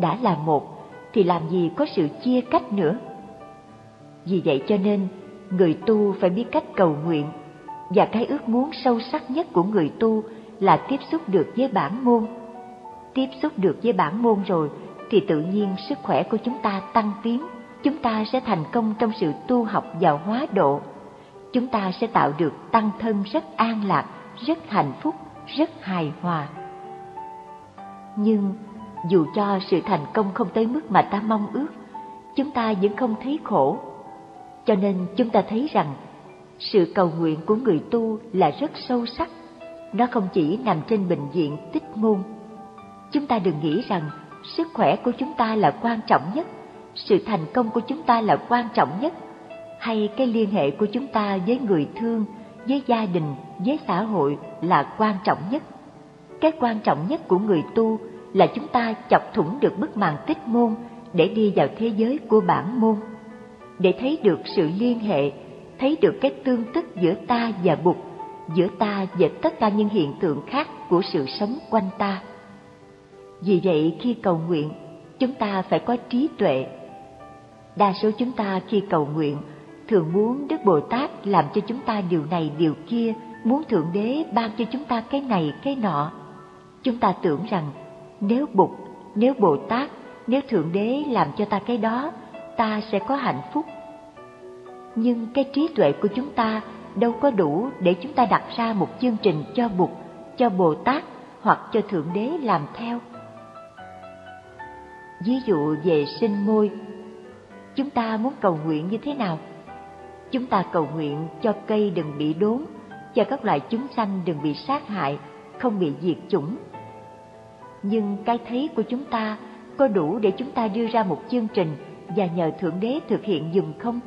đã là một thì làm gì có sự chia cách nữa. Vì vậy cho nên, người tu phải biết cách cầu nguyện và cái ước muốn sâu sắc nhất của người tu là tiếp xúc được với bản môn. Tiếp xúc được với bản môn rồi thì tự nhiên sức khỏe của chúng ta tăng tiến, chúng ta sẽ thành công trong sự tu học và hóa độ. Chúng ta sẽ tạo được tăng thân rất an lạc, rất hạnh phúc, rất hài hòa. Nhưng dù cho sự thành công không tới mức mà ta mong ước, chúng ta vẫn không thấy khổ. Cho nên chúng ta thấy rằng sự cầu nguyện của người tu là rất sâu sắc. Nó không chỉ nằm trên bệnh viện tích môn. Chúng ta đừng nghĩ rằng sức khỏe của chúng ta là quan trọng nhất, sự thành công của chúng ta là quan trọng nhất, hay cái liên hệ của chúng ta với người thương, với gia đình, với xã hội là quan trọng nhất. Cái quan trọng nhất của người tu là chúng ta chọc thủng được bức màn tích môn để đi vào thế giới của bản môn, để thấy được sự liên hệ, thấy được cái tương tức giữa ta và Bụt, giữa ta và tất cả những hiện tượng khác của sự sống quanh ta. Vì vậy khi cầu nguyện, chúng ta phải có trí tuệ. Đa số chúng ta khi cầu nguyện thường muốn Đức Bồ Tát làm cho chúng ta điều này điều kia, muốn Thượng Đế ban cho chúng ta cái này cái nọ. Chúng ta tưởng rằng nếu Bụt, nếu Bồ Tát, nếu Thượng Đế làm cho ta cái đó, ta sẽ có hạnh phúc. Nhưng cái trí tuệ của chúng ta đâu có đủ để chúng ta đặt ra một chương trình cho Bụt, cho Bồ Tát hoặc cho Thượng Đế làm theo. Ví dụ về sinh môi, chúng ta muốn cầu nguyện như thế nào? Chúng ta cầu nguyện cho cây đừng bị đốn, cho các loài chúng sanh đừng bị sát hại, không bị diệt chủng. Nhưng cái thấy của chúng ta có đủ để chúng ta đưa ra một chương trình và nhờ Thượng Đế thực hiện dùm không?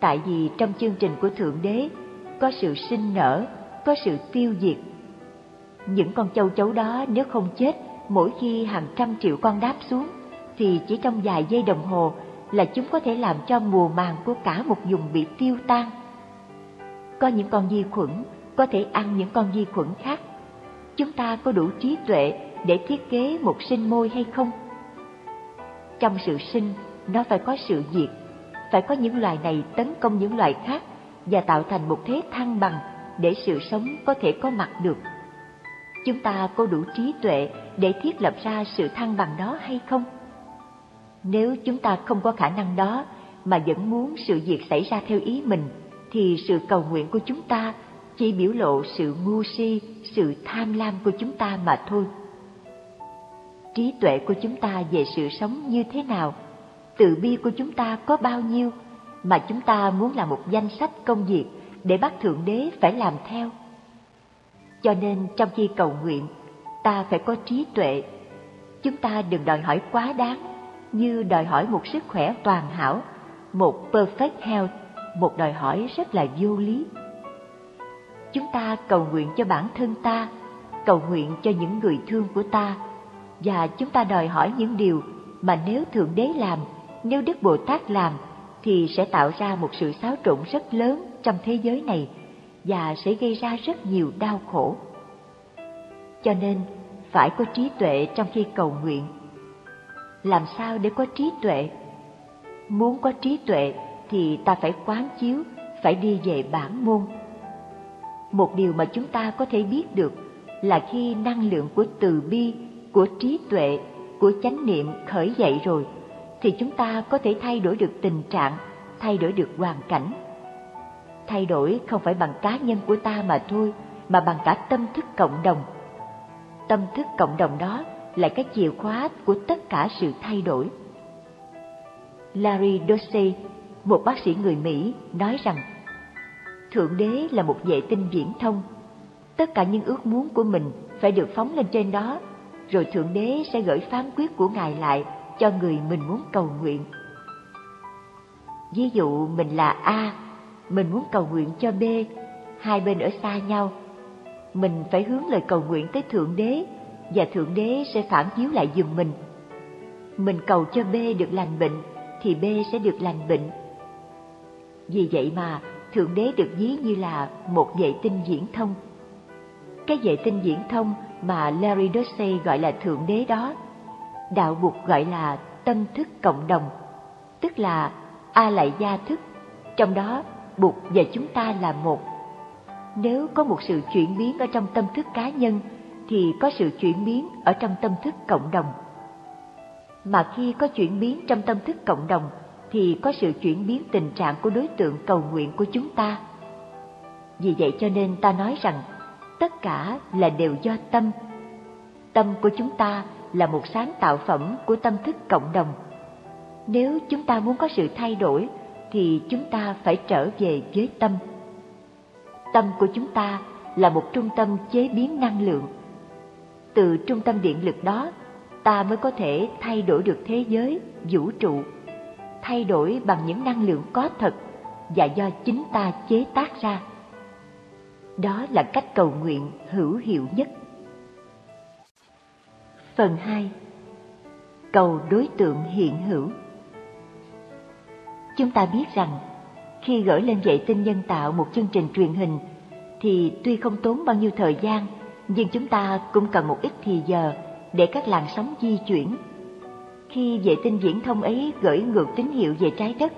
Tại vì trong chương trình của Thượng Đế có sự sinh nở, có sự tiêu diệt. Những con châu chấu đó nếu không chết mỗi khi hàng trăm triệu con đáp xuống, thì chỉ trong vài giây đồng hồ là chúng có thể làm cho mùa màng của cả một vùng bị tiêu tan. Có những con vi khuẩn có thể ăn những con vi khuẩn khác. Chúng ta có đủ trí tuệ để thiết kế một sinh môi hay không? Trong sự sinh, nó phải có sự diệt, phải có những loài này tấn công những loài khác và tạo thành một thế thăng bằng để sự sống có thể có mặt được chúng ta có đủ trí tuệ để thiết lập ra sự thăng bằng đó hay không? Nếu chúng ta không có khả năng đó mà vẫn muốn sự việc xảy ra theo ý mình, thì sự cầu nguyện của chúng ta chỉ biểu lộ sự ngu si, sự tham lam của chúng ta mà thôi. Trí tuệ của chúng ta về sự sống như thế nào, từ bi của chúng ta có bao nhiêu mà chúng ta muốn làm một danh sách công việc để bắt Thượng Đế phải làm theo cho nên trong khi cầu nguyện, ta phải có trí tuệ. Chúng ta đừng đòi hỏi quá đáng, như đòi hỏi một sức khỏe toàn hảo, một perfect health, một đòi hỏi rất là vô lý. Chúng ta cầu nguyện cho bản thân ta, cầu nguyện cho những người thương của ta, và chúng ta đòi hỏi những điều mà nếu Thượng Đế làm, nếu Đức Bồ Tát làm, thì sẽ tạo ra một sự xáo trộn rất lớn trong thế giới này và sẽ gây ra rất nhiều đau khổ. Cho nên, phải có trí tuệ trong khi cầu nguyện. Làm sao để có trí tuệ? Muốn có trí tuệ thì ta phải quán chiếu, phải đi về bản môn. Một điều mà chúng ta có thể biết được là khi năng lượng của từ bi, của trí tuệ, của chánh niệm khởi dậy rồi, thì chúng ta có thể thay đổi được tình trạng, thay đổi được hoàn cảnh thay đổi không phải bằng cá nhân của ta mà thôi, mà bằng cả tâm thức cộng đồng. Tâm thức cộng đồng đó là cái chìa khóa của tất cả sự thay đổi. Larry Dossey, một bác sĩ người Mỹ, nói rằng Thượng Đế là một vệ tinh viễn thông. Tất cả những ước muốn của mình phải được phóng lên trên đó, rồi Thượng Đế sẽ gửi phán quyết của Ngài lại cho người mình muốn cầu nguyện. Ví dụ mình là A mình muốn cầu nguyện cho B, hai bên ở xa nhau. Mình phải hướng lời cầu nguyện tới Thượng Đế, và Thượng Đế sẽ phản chiếu lại giùm mình. Mình cầu cho B được lành bệnh, thì B sẽ được lành bệnh. Vì vậy mà Thượng Đế được ví như là một vệ tinh viễn thông. Cái vệ tinh viễn thông mà Larry Dossey gọi là Thượng Đế đó, đạo Bụt gọi là tâm thức cộng đồng, tức là A lại gia thức, trong đó Bụt và chúng ta là một. Nếu có một sự chuyển biến ở trong tâm thức cá nhân, thì có sự chuyển biến ở trong tâm thức cộng đồng. Mà khi có chuyển biến trong tâm thức cộng đồng, thì có sự chuyển biến tình trạng của đối tượng cầu nguyện của chúng ta. Vì vậy cho nên ta nói rằng, tất cả là đều do tâm. Tâm của chúng ta là một sáng tạo phẩm của tâm thức cộng đồng. Nếu chúng ta muốn có sự thay đổi, thì chúng ta phải trở về với tâm. Tâm của chúng ta là một trung tâm chế biến năng lượng. Từ trung tâm điện lực đó, ta mới có thể thay đổi được thế giới, vũ trụ, thay đổi bằng những năng lượng có thật và do chính ta chế tác ra. Đó là cách cầu nguyện hữu hiệu nhất. Phần 2 Cầu đối tượng hiện hữu Chúng ta biết rằng, khi gửi lên vệ tinh nhân tạo một chương trình truyền hình, thì tuy không tốn bao nhiêu thời gian, nhưng chúng ta cũng cần một ít thì giờ để các làn sóng di chuyển. Khi vệ tinh viễn thông ấy gửi ngược tín hiệu về trái đất,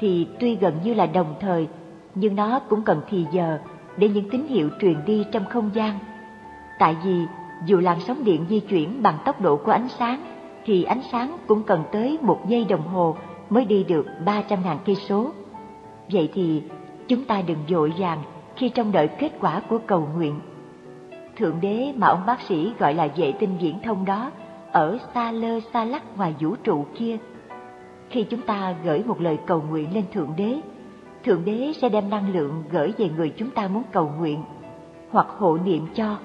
thì tuy gần như là đồng thời, nhưng nó cũng cần thì giờ để những tín hiệu truyền đi trong không gian. Tại vì dù làn sóng điện di chuyển bằng tốc độ của ánh sáng, thì ánh sáng cũng cần tới một giây đồng hồ mới đi được 300.000 cây số. Vậy thì chúng ta đừng vội vàng khi trong đợi kết quả của cầu nguyện. Thượng đế mà ông bác sĩ gọi là vệ tinh viễn thông đó ở xa lơ xa lắc ngoài vũ trụ kia. Khi chúng ta gửi một lời cầu nguyện lên Thượng đế, Thượng đế sẽ đem năng lượng gửi về người chúng ta muốn cầu nguyện hoặc hộ niệm cho.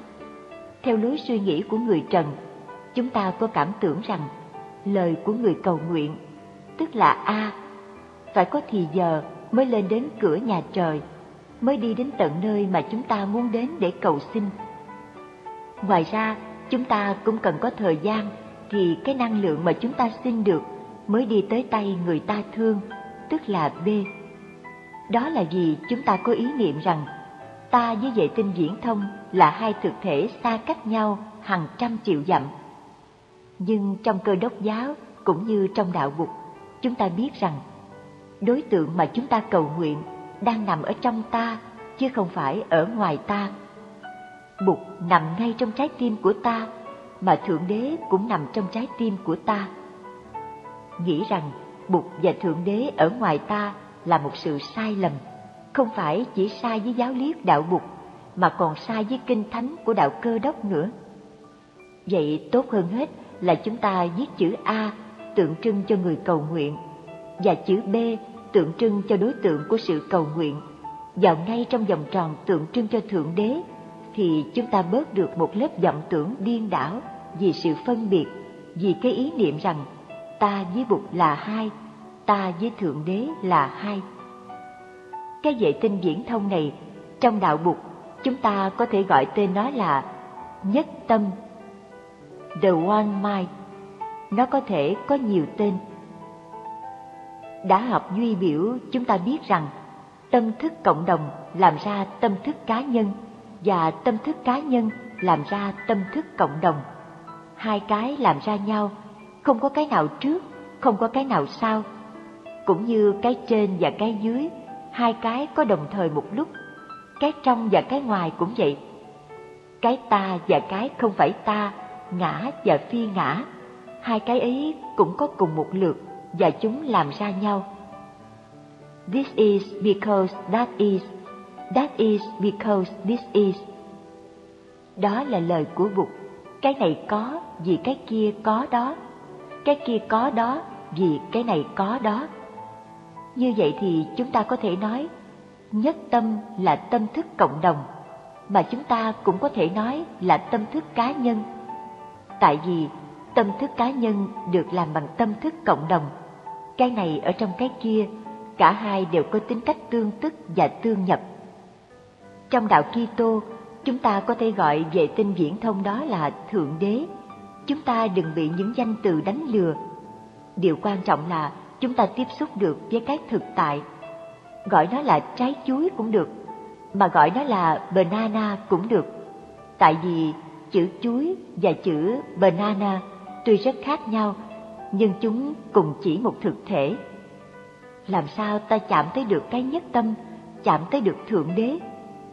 Theo lối suy nghĩ của người trần, chúng ta có cảm tưởng rằng lời của người cầu nguyện tức là A, phải có thì giờ mới lên đến cửa nhà trời, mới đi đến tận nơi mà chúng ta muốn đến để cầu xin. Ngoài ra, chúng ta cũng cần có thời gian thì cái năng lượng mà chúng ta xin được mới đi tới tay người ta thương, tức là B. Đó là vì chúng ta có ý niệm rằng ta với vệ tinh viễn thông là hai thực thể xa cách nhau hàng trăm triệu dặm. Nhưng trong cơ đốc giáo cũng như trong đạo Bụt, chúng ta biết rằng đối tượng mà chúng ta cầu nguyện đang nằm ở trong ta chứ không phải ở ngoài ta. Bụt nằm ngay trong trái tim của ta mà Thượng Đế cũng nằm trong trái tim của ta. Nghĩ rằng Bụt và Thượng Đế ở ngoài ta là một sự sai lầm, không phải chỉ sai với giáo lý đạo Bụt mà còn sai với kinh thánh của đạo cơ đốc nữa. Vậy tốt hơn hết là chúng ta viết chữ A tượng trưng cho người cầu nguyện và chữ B tượng trưng cho đối tượng của sự cầu nguyện vào ngay trong vòng tròn tượng trưng cho thượng đế thì chúng ta bớt được một lớp vọng tưởng điên đảo vì sự phân biệt vì cái ý niệm rằng ta với bụt là hai ta với thượng đế là hai cái vệ tinh viễn thông này trong đạo bục chúng ta có thể gọi tên nó là nhất tâm the one mind nó có thể có nhiều tên. Đã học duy biểu, chúng ta biết rằng tâm thức cộng đồng làm ra tâm thức cá nhân và tâm thức cá nhân làm ra tâm thức cộng đồng. Hai cái làm ra nhau, không có cái nào trước, không có cái nào sau. Cũng như cái trên và cái dưới, hai cái có đồng thời một lúc. Cái trong và cái ngoài cũng vậy. Cái ta và cái không phải ta, ngã và phi ngã hai cái ấy cũng có cùng một lượt và chúng làm ra nhau. This is because that is, that is because this is. Đó là lời của Bụt, cái này có vì cái kia có đó, cái kia có đó vì cái này có đó. Như vậy thì chúng ta có thể nói, nhất tâm là tâm thức cộng đồng, mà chúng ta cũng có thể nói là tâm thức cá nhân. Tại vì tâm thức cá nhân được làm bằng tâm thức cộng đồng. Cái này ở trong cái kia cả hai đều có tính cách tương tức và tương nhập. Trong đạo Kitô chúng ta có thể gọi vệ tinh viễn thông đó là thượng đế. Chúng ta đừng bị những danh từ đánh lừa. Điều quan trọng là chúng ta tiếp xúc được với cái thực tại gọi nó là trái chuối cũng được mà gọi nó là banana cũng được tại vì chữ chuối và chữ banana tuy rất khác nhau, nhưng chúng cùng chỉ một thực thể. Làm sao ta chạm tới được cái nhất tâm, chạm tới được Thượng Đế?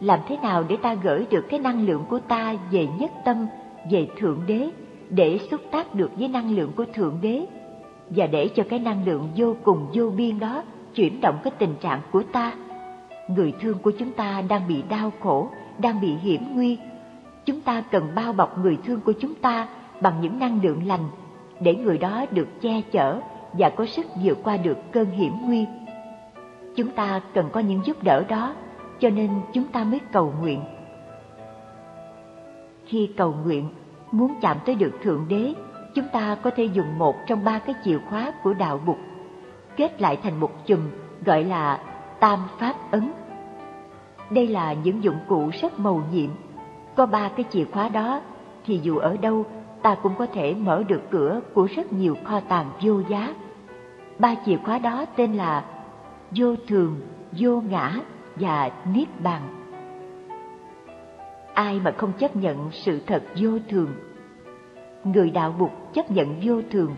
Làm thế nào để ta gửi được cái năng lượng của ta về nhất tâm, về Thượng Đế, để xúc tác được với năng lượng của Thượng Đế? Và để cho cái năng lượng vô cùng vô biên đó chuyển động cái tình trạng của ta. Người thương của chúng ta đang bị đau khổ, đang bị hiểm nguy. Chúng ta cần bao bọc người thương của chúng ta bằng những năng lượng lành để người đó được che chở và có sức vượt qua được cơn hiểm nguy. Chúng ta cần có những giúp đỡ đó, cho nên chúng ta mới cầu nguyện. Khi cầu nguyện, muốn chạm tới được Thượng Đế, chúng ta có thể dùng một trong ba cái chìa khóa của đạo Bụt, kết lại thành một chùm gọi là Tam Pháp Ấn. Đây là những dụng cụ rất màu nhiệm. Có ba cái chìa khóa đó thì dù ở đâu ta cũng có thể mở được cửa của rất nhiều kho tàng vô giá. Ba chìa khóa đó tên là vô thường, vô ngã và niết bàn. Ai mà không chấp nhận sự thật vô thường? Người đạo Bụt chấp nhận vô thường,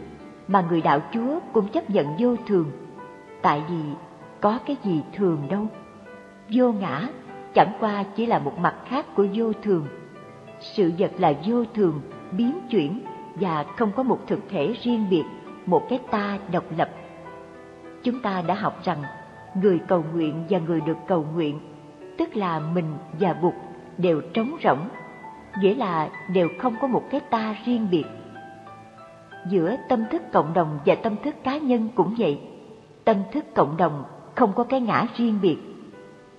mà người đạo Chúa cũng chấp nhận vô thường. Tại vì có cái gì thường đâu. Vô ngã chẳng qua chỉ là một mặt khác của vô thường. Sự vật là vô thường, biến chuyển và không có một thực thể riêng biệt, một cái ta độc lập. Chúng ta đã học rằng người cầu nguyện và người được cầu nguyện, tức là mình và Bụt đều trống rỗng, nghĩa là đều không có một cái ta riêng biệt. Giữa tâm thức cộng đồng và tâm thức cá nhân cũng vậy. Tâm thức cộng đồng không có cái ngã riêng biệt.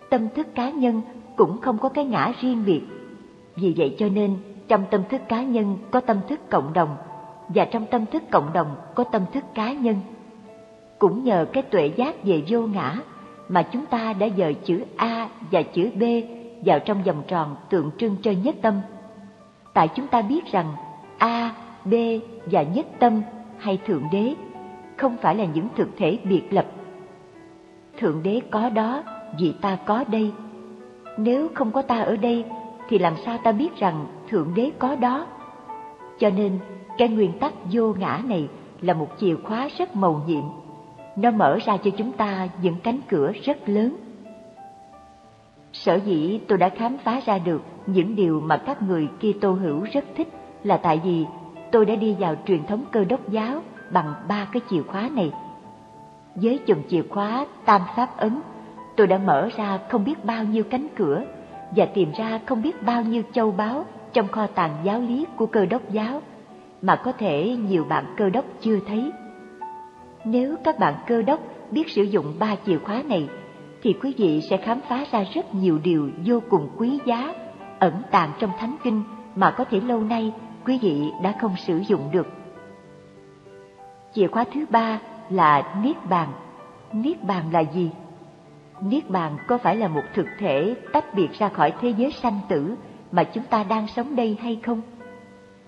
Tâm thức cá nhân cũng không có cái ngã riêng biệt. Vì vậy cho nên, trong tâm thức cá nhân có tâm thức cộng đồng và trong tâm thức cộng đồng có tâm thức cá nhân. Cũng nhờ cái tuệ giác về vô ngã mà chúng ta đã dời chữ A và chữ B vào trong vòng tròn tượng trưng cho nhất tâm. Tại chúng ta biết rằng A, B và nhất tâm hay Thượng Đế không phải là những thực thể biệt lập. Thượng Đế có đó vì ta có đây. Nếu không có ta ở đây thì làm sao ta biết rằng Thượng Đế có đó? Cho nên, cái nguyên tắc vô ngã này là một chìa khóa rất màu nhiệm. Nó mở ra cho chúng ta những cánh cửa rất lớn. Sở dĩ tôi đã khám phá ra được những điều mà các người Kitô hữu rất thích là tại vì tôi đã đi vào truyền thống cơ đốc giáo bằng ba cái chìa khóa này. Với chùm chìa khóa tam pháp ấn, tôi đã mở ra không biết bao nhiêu cánh cửa và tìm ra không biết bao nhiêu châu báu trong kho tàng giáo lý của cơ đốc giáo mà có thể nhiều bạn cơ đốc chưa thấy. Nếu các bạn cơ đốc biết sử dụng ba chìa khóa này, thì quý vị sẽ khám phá ra rất nhiều điều vô cùng quý giá, ẩn tàng trong thánh kinh mà có thể lâu nay quý vị đã không sử dụng được. Chìa khóa thứ ba là Niết Bàn. Niết Bàn là gì? Niết Bàn có phải là một thực thể tách biệt ra khỏi thế giới sanh tử mà chúng ta đang sống đây hay không?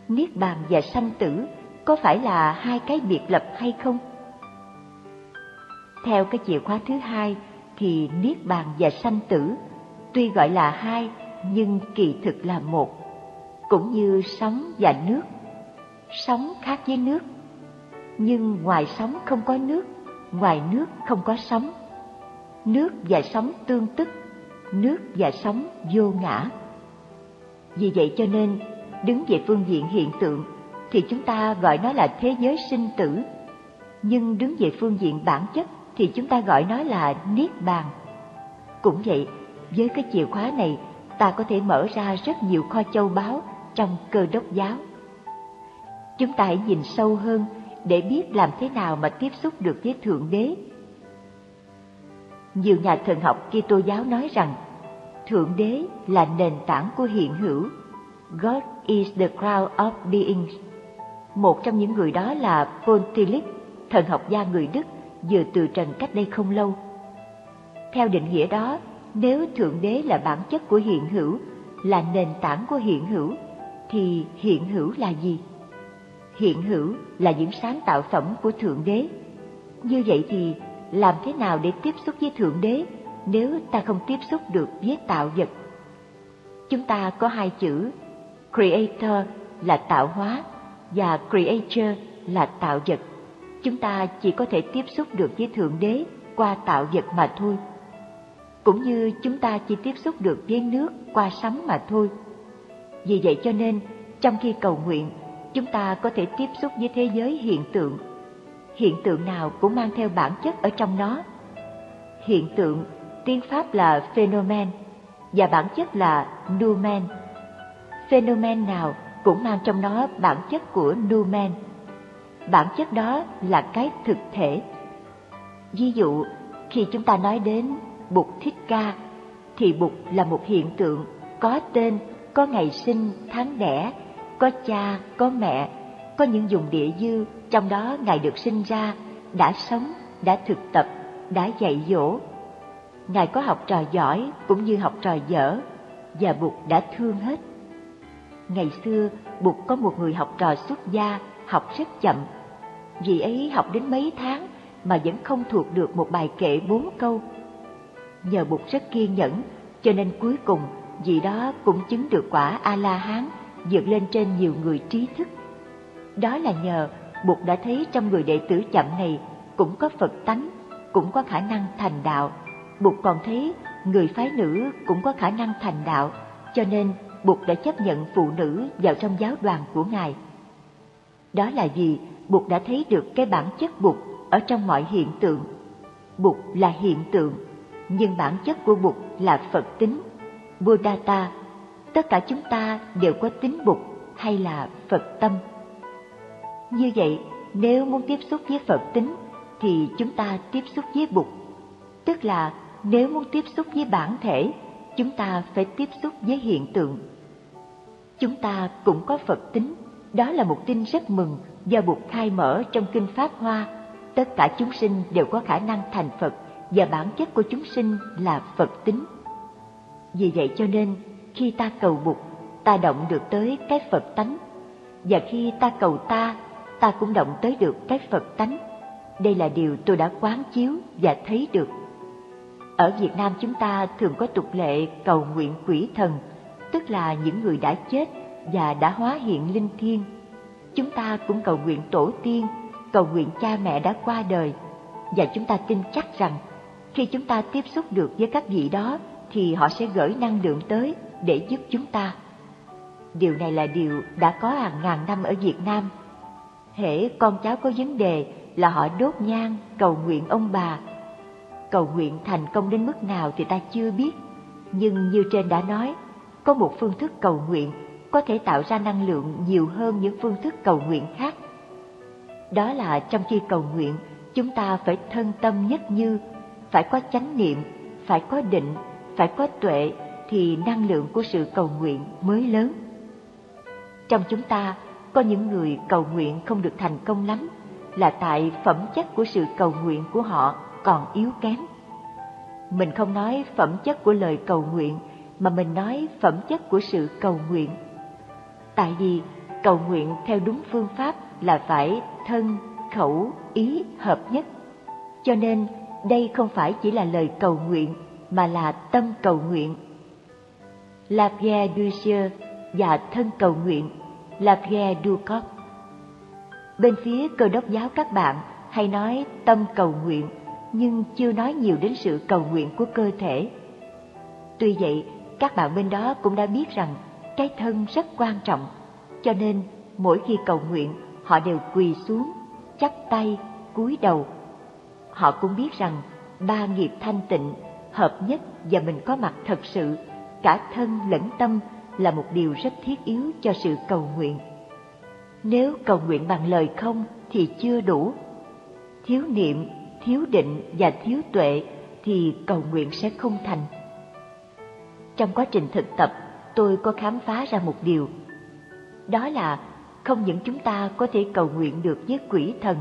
Niết Bàn và sanh tử có phải là hai cái biệt lập hay không? Theo cái chìa khóa thứ hai thì Niết Bàn và sanh tử tuy gọi là hai nhưng kỳ thực là một, cũng như sóng và nước. Sóng khác với nước, nhưng ngoài sóng không có nước, ngoài nước không có sóng. Nước và sóng tương tức, nước và sóng vô ngã. Vì vậy cho nên, đứng về phương diện hiện tượng thì chúng ta gọi nó là thế giới sinh tử, nhưng đứng về phương diện bản chất thì chúng ta gọi nó là niết bàn. Cũng vậy, với cái chìa khóa này, ta có thể mở ra rất nhiều kho châu báu trong cơ đốc giáo. Chúng ta hãy nhìn sâu hơn để biết làm thế nào mà tiếp xúc được với Thượng Đế. Nhiều nhà thần học Kitô giáo nói rằng Thượng Đế là nền tảng của hiện hữu. God is the crown of beings. Một trong những người đó là Paul Tillich, thần học gia người Đức, vừa từ trần cách đây không lâu. Theo định nghĩa đó, nếu Thượng Đế là bản chất của hiện hữu, là nền tảng của hiện hữu, thì hiện hữu là gì? Hiện hữu là những sáng tạo phẩm của Thượng Đế. Như vậy thì làm thế nào để tiếp xúc với Thượng Đế nếu ta không tiếp xúc được với tạo vật? Chúng ta có hai chữ Creator là tạo hóa và Creator là tạo vật. Chúng ta chỉ có thể tiếp xúc được với Thượng Đế qua tạo vật mà thôi. Cũng như chúng ta chỉ tiếp xúc được với nước qua sấm mà thôi. Vì vậy cho nên, trong khi cầu nguyện, chúng ta có thể tiếp xúc với thế giới hiện tượng. Hiện tượng nào cũng mang theo bản chất ở trong nó. Hiện tượng, tiếng Pháp là phenomen, và bản chất là numen. Phenomen nào cũng mang trong nó bản chất của numen. Bản chất đó là cái thực thể. Ví dụ, khi chúng ta nói đến Bụt Thích Ca, thì Bụt là một hiện tượng có tên, có ngày sinh, tháng đẻ, có cha, có mẹ, có những vùng địa dư, trong đó Ngài được sinh ra, đã sống, đã thực tập, đã dạy dỗ. Ngài có học trò giỏi cũng như học trò dở, và Bụt đã thương hết. Ngày xưa, Bụt có một người học trò xuất gia, học rất chậm. Vì ấy học đến mấy tháng mà vẫn không thuộc được một bài kệ bốn câu. Nhờ Bụt rất kiên nhẫn, cho nên cuối cùng vị đó cũng chứng được quả A-la-hán, vượt lên trên nhiều người trí thức. Đó là nhờ Bụt đã thấy trong người đệ tử chậm này cũng có Phật tánh, cũng có khả năng thành đạo. Bụt còn thấy người phái nữ cũng có khả năng thành đạo, cho nên Bụt đã chấp nhận phụ nữ vào trong giáo đoàn của Ngài. Đó là vì Bụt đã thấy được cái bản chất Bụt ở trong mọi hiện tượng. Bụt là hiện tượng, nhưng bản chất của Bụt là Phật tính, Buddhata. Tất cả chúng ta đều có tính Bụt hay là Phật tâm. Như vậy, nếu muốn tiếp xúc với Phật tính thì chúng ta tiếp xúc với Bụt. Tức là nếu muốn tiếp xúc với bản thể, chúng ta phải tiếp xúc với hiện tượng. Chúng ta cũng có Phật tính, đó là một tin rất mừng do Bụt khai mở trong Kinh Pháp Hoa. Tất cả chúng sinh đều có khả năng thành Phật và bản chất của chúng sinh là Phật tính. Vì vậy cho nên, khi ta cầu Bụt, ta động được tới cái Phật tánh. Và khi ta cầu ta, ta cũng động tới được cái Phật tánh. Đây là điều tôi đã quán chiếu và thấy được. Ở Việt Nam chúng ta thường có tục lệ cầu nguyện quỷ thần, tức là những người đã chết và đã hóa hiện linh thiêng. Chúng ta cũng cầu nguyện tổ tiên, cầu nguyện cha mẹ đã qua đời, và chúng ta tin chắc rằng khi chúng ta tiếp xúc được với các vị đó thì họ sẽ gửi năng lượng tới để giúp chúng ta. Điều này là điều đã có hàng ngàn năm ở Việt Nam. Hễ con cháu có vấn đề là họ đốt nhang cầu nguyện ông bà. Cầu nguyện thành công đến mức nào thì ta chưa biết, nhưng như trên đã nói, có một phương thức cầu nguyện có thể tạo ra năng lượng nhiều hơn những phương thức cầu nguyện khác. Đó là trong khi cầu nguyện, chúng ta phải thân tâm nhất như, phải có chánh niệm, phải có định, phải có tuệ thì năng lượng của sự cầu nguyện mới lớn. Trong chúng ta có những người cầu nguyện không được thành công lắm là tại phẩm chất của sự cầu nguyện của họ còn yếu kém. Mình không nói phẩm chất của lời cầu nguyện mà mình nói phẩm chất của sự cầu nguyện. Tại vì cầu nguyện theo đúng phương pháp là phải thân, khẩu, ý hợp nhất. Cho nên đây không phải chỉ là lời cầu nguyện mà là tâm cầu nguyện. La Pierre du Sieur và thân cầu nguyện La Pierre du Corps. Bên phía cơ đốc giáo các bạn hay nói tâm cầu nguyện nhưng chưa nói nhiều đến sự cầu nguyện của cơ thể. Tuy vậy, các bạn bên đó cũng đã biết rằng cái thân rất quan trọng, cho nên mỗi khi cầu nguyện họ đều quỳ xuống, chắp tay, cúi đầu. Họ cũng biết rằng ba nghiệp thanh tịnh hợp nhất và mình có mặt thật sự, cả thân lẫn tâm là một điều rất thiết yếu cho sự cầu nguyện. Nếu cầu nguyện bằng lời không thì chưa đủ. Thiếu niệm, thiếu định và thiếu tuệ thì cầu nguyện sẽ không thành. Trong quá trình thực tập, tôi có khám phá ra một điều. Đó là không những chúng ta có thể cầu nguyện được với quỷ thần,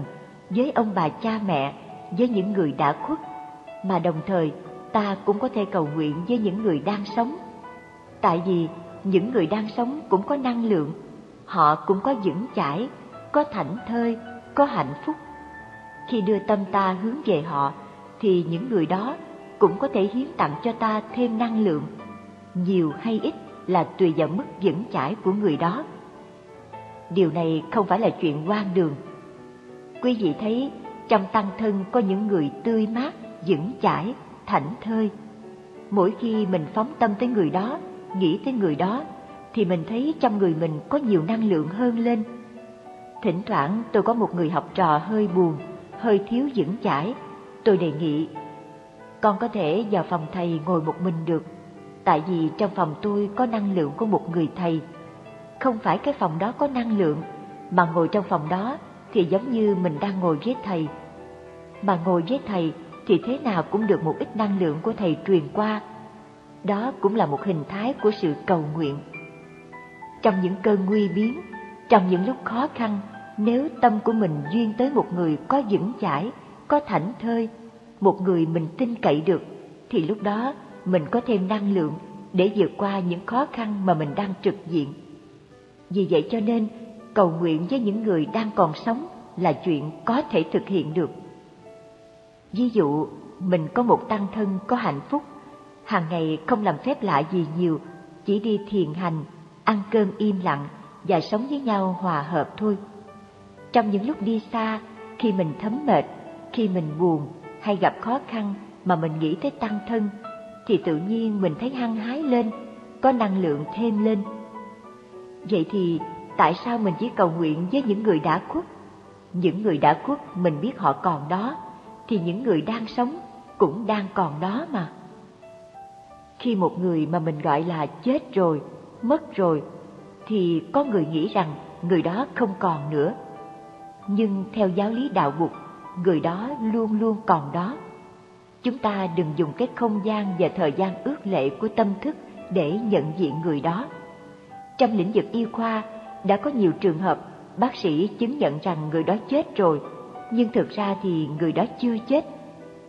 với ông bà cha mẹ, với những người đã khuất, mà đồng thời ta cũng có thể cầu nguyện với những người đang sống. Tại vì những người đang sống cũng có năng lượng, họ cũng có vững chãi, có thảnh thơi, có hạnh phúc. Khi đưa tâm ta hướng về họ, thì những người đó cũng có thể hiến tặng cho ta thêm năng lượng, nhiều hay ít là tùy vào mức vững chãi của người đó. điều này không phải là chuyện hoang đường. Quý vị thấy trong tăng thân có những người tươi mát, vững chãi, thảnh thơi. Mỗi khi mình phóng tâm tới người đó, nghĩ tới người đó, thì mình thấy trong người mình có nhiều năng lượng hơn lên. Thỉnh thoảng tôi có một người học trò hơi buồn, hơi thiếu vững chãi. Tôi đề nghị, con có thể vào phòng thầy ngồi một mình được, tại vì trong phòng tôi có năng lượng của một người thầy. Không phải cái phòng đó có năng lượng, mà ngồi trong phòng đó thì giống như mình đang ngồi với thầy. Mà ngồi với thầy thì thế nào cũng được một ít năng lượng của thầy truyền qua. Đó cũng là một hình thái của sự cầu nguyện. Trong những cơn nguy biến, trong những lúc khó khăn, nếu tâm của mình duyên tới một người có vững chãi, có thảnh thơi, một người mình tin cậy được, thì lúc đó mình có thêm năng lượng để vượt qua những khó khăn mà mình đang trực diện. Vì vậy cho nên, cầu nguyện với những người đang còn sống là chuyện có thể thực hiện được. Ví dụ, mình có một tăng thân có hạnh phúc, hàng ngày không làm phép lạ gì nhiều, chỉ đi thiền hành, ăn cơm im lặng và sống với nhau hòa hợp thôi. Trong những lúc đi xa, khi mình thấm mệt, khi mình buồn hay gặp khó khăn mà mình nghĩ tới tăng thân, thì tự nhiên mình thấy hăng hái lên, có năng lượng thêm lên. Vậy thì tại sao mình chỉ cầu nguyện với những người đã khuất? Những người đã khuất mình biết họ còn đó, thì những người đang sống cũng đang còn đó mà. Khi một người mà mình gọi là chết rồi, mất rồi, thì có người nghĩ rằng người đó không còn nữa. Nhưng theo giáo lý đạo Phật người đó luôn luôn còn đó. Chúng ta đừng dùng cái không gian và thời gian ước lệ của tâm thức để nhận diện người đó. Trong lĩnh vực y khoa, đã có nhiều trường hợp bác sĩ chứng nhận rằng người đó chết rồi, nhưng thực ra thì người đó chưa chết.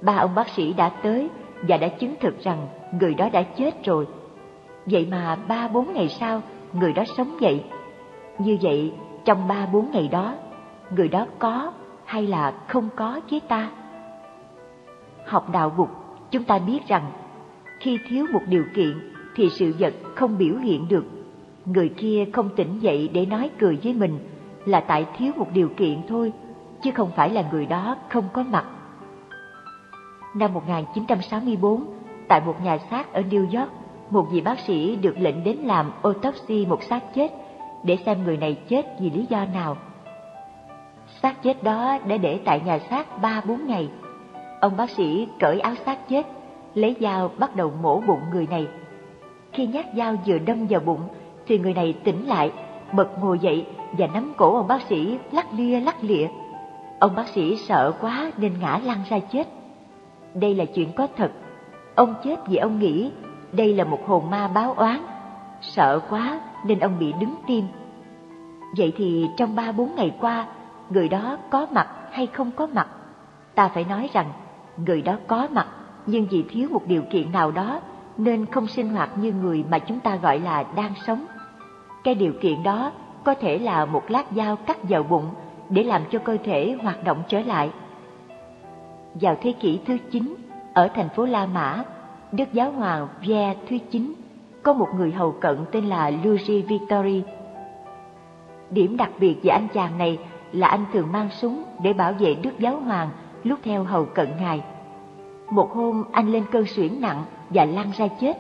Ba ông bác sĩ đã tới và đã chứng thực rằng người đó đã chết rồi. Vậy mà ba bốn ngày sau, người đó sống dậy. Như vậy, trong ba bốn ngày đó, người đó có hay là không có với ta? Học đạo Bụt, chúng ta biết rằng khi thiếu một điều kiện thì sự vật không biểu hiện được. Người kia không tỉnh dậy để nói cười với mình là tại thiếu một điều kiện thôi, chứ không phải là người đó không có mặt. Năm 1964, tại một nhà xác ở New York, một vị bác sĩ được lệnh đến làm autopsy một xác chết để xem người này chết vì lý do nào. Xác chết đó đã để tại nhà xác ba bốn ngày. Ông bác sĩ cởi áo xác chết, lấy dao bắt đầu mổ bụng người này. Khi nhát dao vừa đâm vào bụng, thì người này tỉnh lại, bật ngồi dậy và nắm cổ ông bác sĩ lắc lia lắc lịa. Ông bác sĩ sợ quá nên ngã lăn ra chết. Đây là chuyện có thật. Ông chết vì ông nghĩ đây là một hồn ma báo oán. Sợ quá nên ông bị đứng tim. Vậy thì trong ba bốn ngày qua, người đó có mặt hay không có mặt? Ta phải nói rằng người đó có mặt nhưng vì thiếu một điều kiện nào đó nên không sinh hoạt như người mà chúng ta gọi là đang sống. Cái điều kiện đó có thể là một lát dao cắt vào bụng để làm cho cơ thể hoạt động trở lại. Vào thế kỷ thứ 9, ở thành phố La Mã, Đức Giáo hoàng Pierre thứ 9 có một người hầu cận tên là Luigi Vittori. Điểm đặc biệt về anh chàng này là anh thường mang súng để bảo vệ Đức Giáo hoàng lúc theo hầu cận ngài. Một hôm anh lên cơn suyễn nặng và lăn ra chết.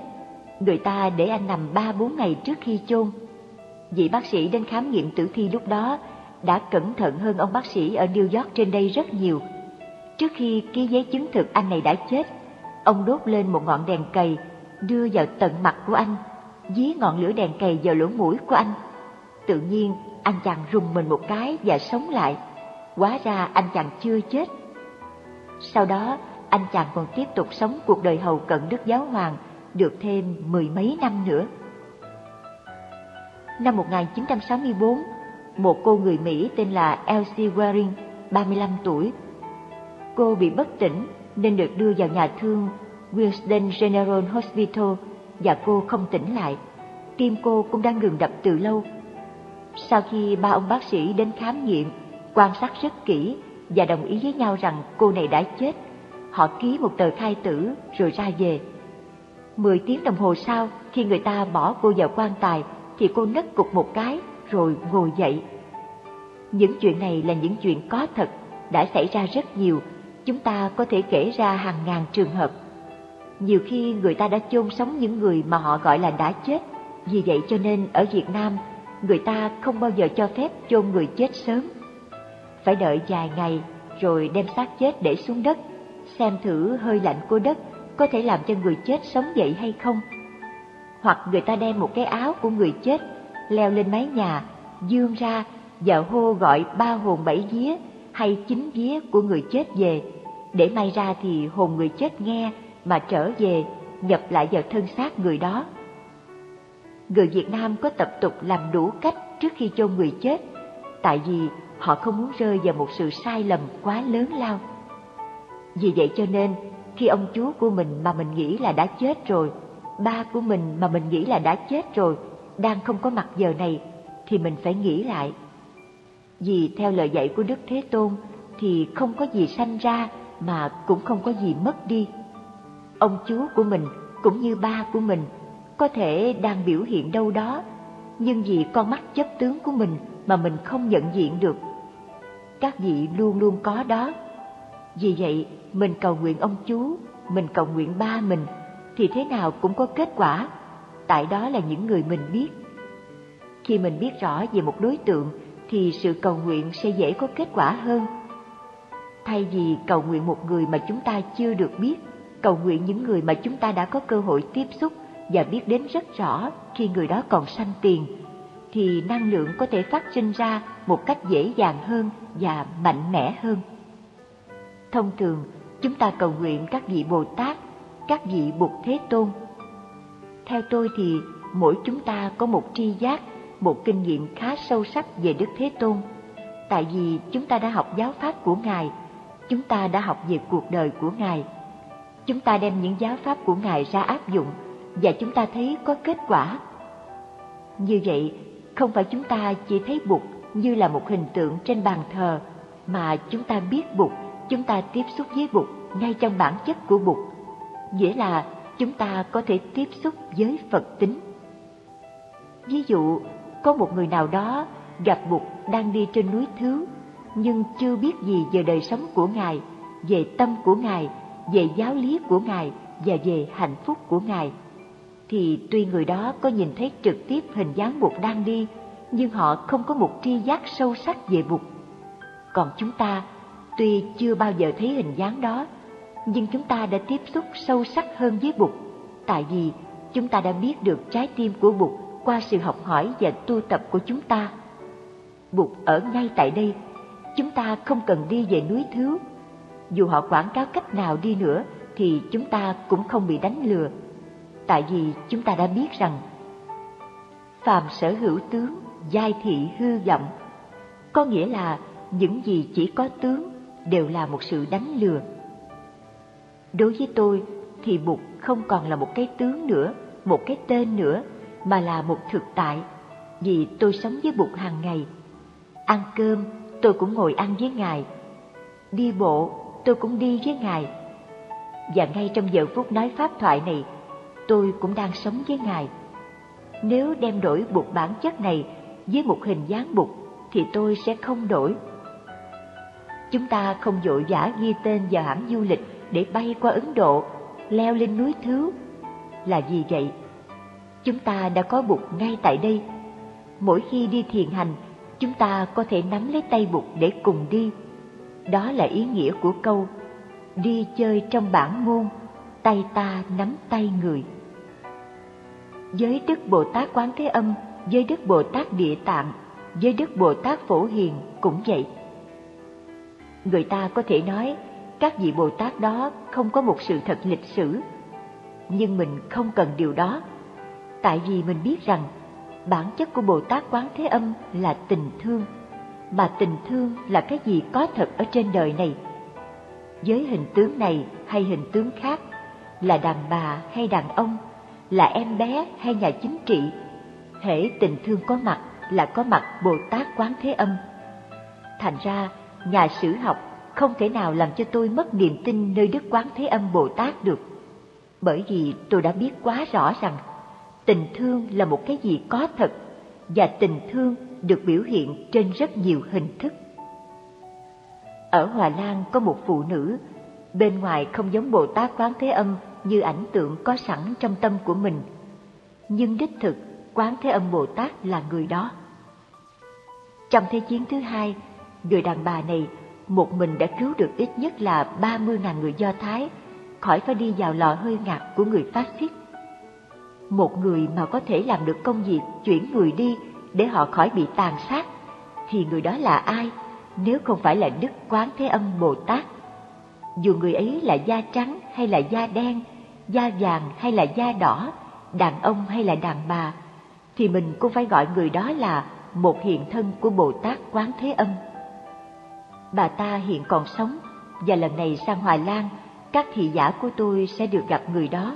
Người ta để anh nằm ba bốn ngày trước khi chôn. Vị bác sĩ đến khám nghiệm tử thi lúc đó đã cẩn thận hơn ông bác sĩ ở New York trên đây rất nhiều. Trước khi ký giấy chứng thực anh này đã chết, ông đốt lên một ngọn đèn cầy đưa vào tận mặt của anh, dí ngọn lửa đèn cầy vào lỗ mũi của anh. Tự nhiên anh chàng rùng mình một cái và sống lại. Quá ra anh chàng chưa chết. Sau đó, anh chàng còn tiếp tục sống cuộc đời hầu cận Đức Giáo Hoàng được thêm mười mấy năm nữa. Năm 1964, một cô người Mỹ tên là Elsie Waring, 35 tuổi. Cô bị bất tỉnh nên được đưa vào nhà thương Wilson General Hospital và cô không tỉnh lại. Tim cô cũng đang ngừng đập từ lâu. Sau khi ba ông bác sĩ đến khám nghiệm, quan sát rất kỹ và đồng ý với nhau rằng cô này đã chết, họ ký một tờ khai tử rồi ra về. Mười tiếng đồng hồ sau, khi người ta bỏ cô vào quan tài, thì cô nấc cục một cái rồi ngồi dậy. Những chuyện này là những chuyện có thật, đã xảy ra rất nhiều, chúng ta có thể kể ra hàng ngàn trường hợp. Nhiều khi người ta đã chôn sống những người mà họ gọi là đã chết, vì vậy cho nên ở Việt Nam, người ta không bao giờ cho phép chôn người chết sớm. Phải đợi vài ngày rồi đem xác chết để xuống đất, xem thử hơi lạnh của đất có thể làm cho người chết sống dậy hay không. Hoặc người ta đem một cái áo của người chết leo lên mái nhà, dương ra và hô gọi ba hồn bảy vía hay chín vía của người chết về, để may ra thì hồn người chết nghe mà trở về nhập lại vào thân xác người đó. Người Việt Nam có tập tục làm đủ cách trước khi chôn người chết, tại vì họ không muốn rơi vào một sự sai lầm quá lớn lao. Vì vậy cho nên, khi ông chú của mình mà mình nghĩ là đã chết rồi, ba của mình mà mình nghĩ là đã chết rồi, đang không có mặt giờ này, thì mình phải nghĩ lại. Vì theo lời dạy của Đức Thế Tôn thì không có gì sanh ra mà cũng không có gì mất đi. Ông chú của mình cũng như ba của mình có thể đang biểu hiện đâu đó, nhưng vì con mắt chấp tướng của mình mà mình không nhận diện được. Các vị luôn luôn có đó. Vì vậy, mình cầu nguyện ông chú, mình cầu nguyện ba mình, thì thế nào cũng có kết quả, tại đó là những người mình biết. Khi mình biết rõ về một đối tượng, thì sự cầu nguyện sẽ dễ có kết quả hơn. Thay vì cầu nguyện một người mà chúng ta chưa được biết, cầu nguyện những người mà chúng ta đã có cơ hội tiếp xúc và biết đến rất rõ khi người đó còn sanh tiền, thì năng lượng có thể phát sinh ra một cách dễ dàng hơn và mạnh mẽ hơn. Thông thường, chúng ta cầu nguyện các vị Bồ Tát, các vị Bụt Thế Tôn. Theo tôi thì mỗi chúng ta có một tri giác, một kinh nghiệm khá sâu sắc về Đức Thế Tôn. Tại vì chúng ta đã học giáo pháp của Ngài, chúng ta đã học về cuộc đời của Ngài. Chúng ta đem những giáo pháp của Ngài ra áp dụng và chúng ta thấy có kết quả. Như vậy, không phải chúng ta chỉ thấy Bụt như là một hình tượng trên bàn thờ, mà chúng ta biết Bụt, chúng ta tiếp xúc với Bụt ngay trong bản chất của Bụt. Nghĩa là chúng ta có thể tiếp xúc với Phật tính. Ví dụ, có một người nào đó gặp Bụt đang đi trên núi Thứ, nhưng chưa biết gì về đời sống của Ngài, về tâm của Ngài, về giáo lý của Ngài và về hạnh phúc của Ngài thì tuy người đó có nhìn thấy trực tiếp hình dáng Bụt đang đi, nhưng họ không có một tri giác sâu sắc về Bụt. Còn chúng ta, tuy chưa bao giờ thấy hình dáng đó, nhưng chúng ta đã tiếp xúc sâu sắc hơn với Bụt, tại vì chúng ta đã biết được trái tim của Bụt qua sự học hỏi và tu tập của chúng ta. Bụt ở ngay tại đây, chúng ta không cần đi về núi Thứ. Dù họ quảng cáo cách nào đi nữa, thì chúng ta cũng không bị đánh lừa tại vì chúng ta đã biết rằng phàm sở hữu tướng giai thị hư vọng có nghĩa là những gì chỉ có tướng đều là một sự đánh lừa đối với tôi thì bụt không còn là một cái tướng nữa, một cái tên nữa, mà là một thực tại vì tôi sống với bụt hàng ngày ăn cơm, tôi cũng ngồi ăn với ngài đi bộ, tôi cũng đi với ngài và ngay trong giờ phút nói pháp thoại này, tôi cũng đang sống với Ngài. Nếu đem đổi bụt bản chất này với một hình dáng bụt, thì tôi sẽ không đổi. Chúng ta không vội vã ghi tên vào hãng du lịch để bay qua Ấn Độ, leo lên núi Thứ. Là gì vậy? Chúng ta đã có bụt ngay tại đây. Mỗi khi đi thiền hành, chúng ta có thể nắm lấy tay bụt để cùng đi. Đó là ý nghĩa của câu đi chơi trong bản môn tay ta nắm tay người. Với Đức Bồ Tát Quán Thế Âm, với Đức Bồ Tát Địa Tạng, với Đức Bồ Tát Phổ Hiền cũng vậy. Người ta có thể nói các vị Bồ Tát đó không có một sự thật lịch sử, nhưng mình không cần điều đó, tại vì mình biết rằng bản chất của Bồ Tát Quán Thế Âm là tình thương, mà tình thương là cái gì có thật ở trên đời này. Với hình tướng này hay hình tướng khác là đàn bà hay đàn ông, là em bé hay nhà chính trị, thể tình thương có mặt là có mặt Bồ Tát Quán Thế Âm. Thành ra, nhà sử học không thể nào làm cho tôi mất niềm tin nơi Đức Quán Thế Âm Bồ Tát được. Bởi vì tôi đã biết quá rõ rằng tình thương là một cái gì có thật, và tình thương được biểu hiện trên rất nhiều hình thức. Ở Hòa Lan có một phụ nữ, bên ngoài không giống Bồ Tát Quán Thế Âm như ảnh tượng có sẵn trong tâm của mình, nhưng đích thực Quán Thế Âm Bồ Tát là người đó. Trong Thế chiến thứ hai, người đàn bà này một mình đã cứu được ít nhất là 30.000 người Do Thái khỏi phải đi vào lò hơi ngạt của người phát xít. Một người mà có thể làm được công việc chuyển người đi để họ khỏi bị tàn sát, thì người đó là ai nếu không phải là Đức Quán Thế Âm Bồ Tát? Dù người ấy là da trắng hay là da đen, da vàng hay là da đỏ, đàn ông hay là đàn bà, thì mình cũng phải gọi người đó là một hiện thân của Bồ Tát Quán Thế Âm. Bà ta hiện còn sống, và lần này sang Hoài Lan, các thị giả của tôi sẽ được gặp người đó.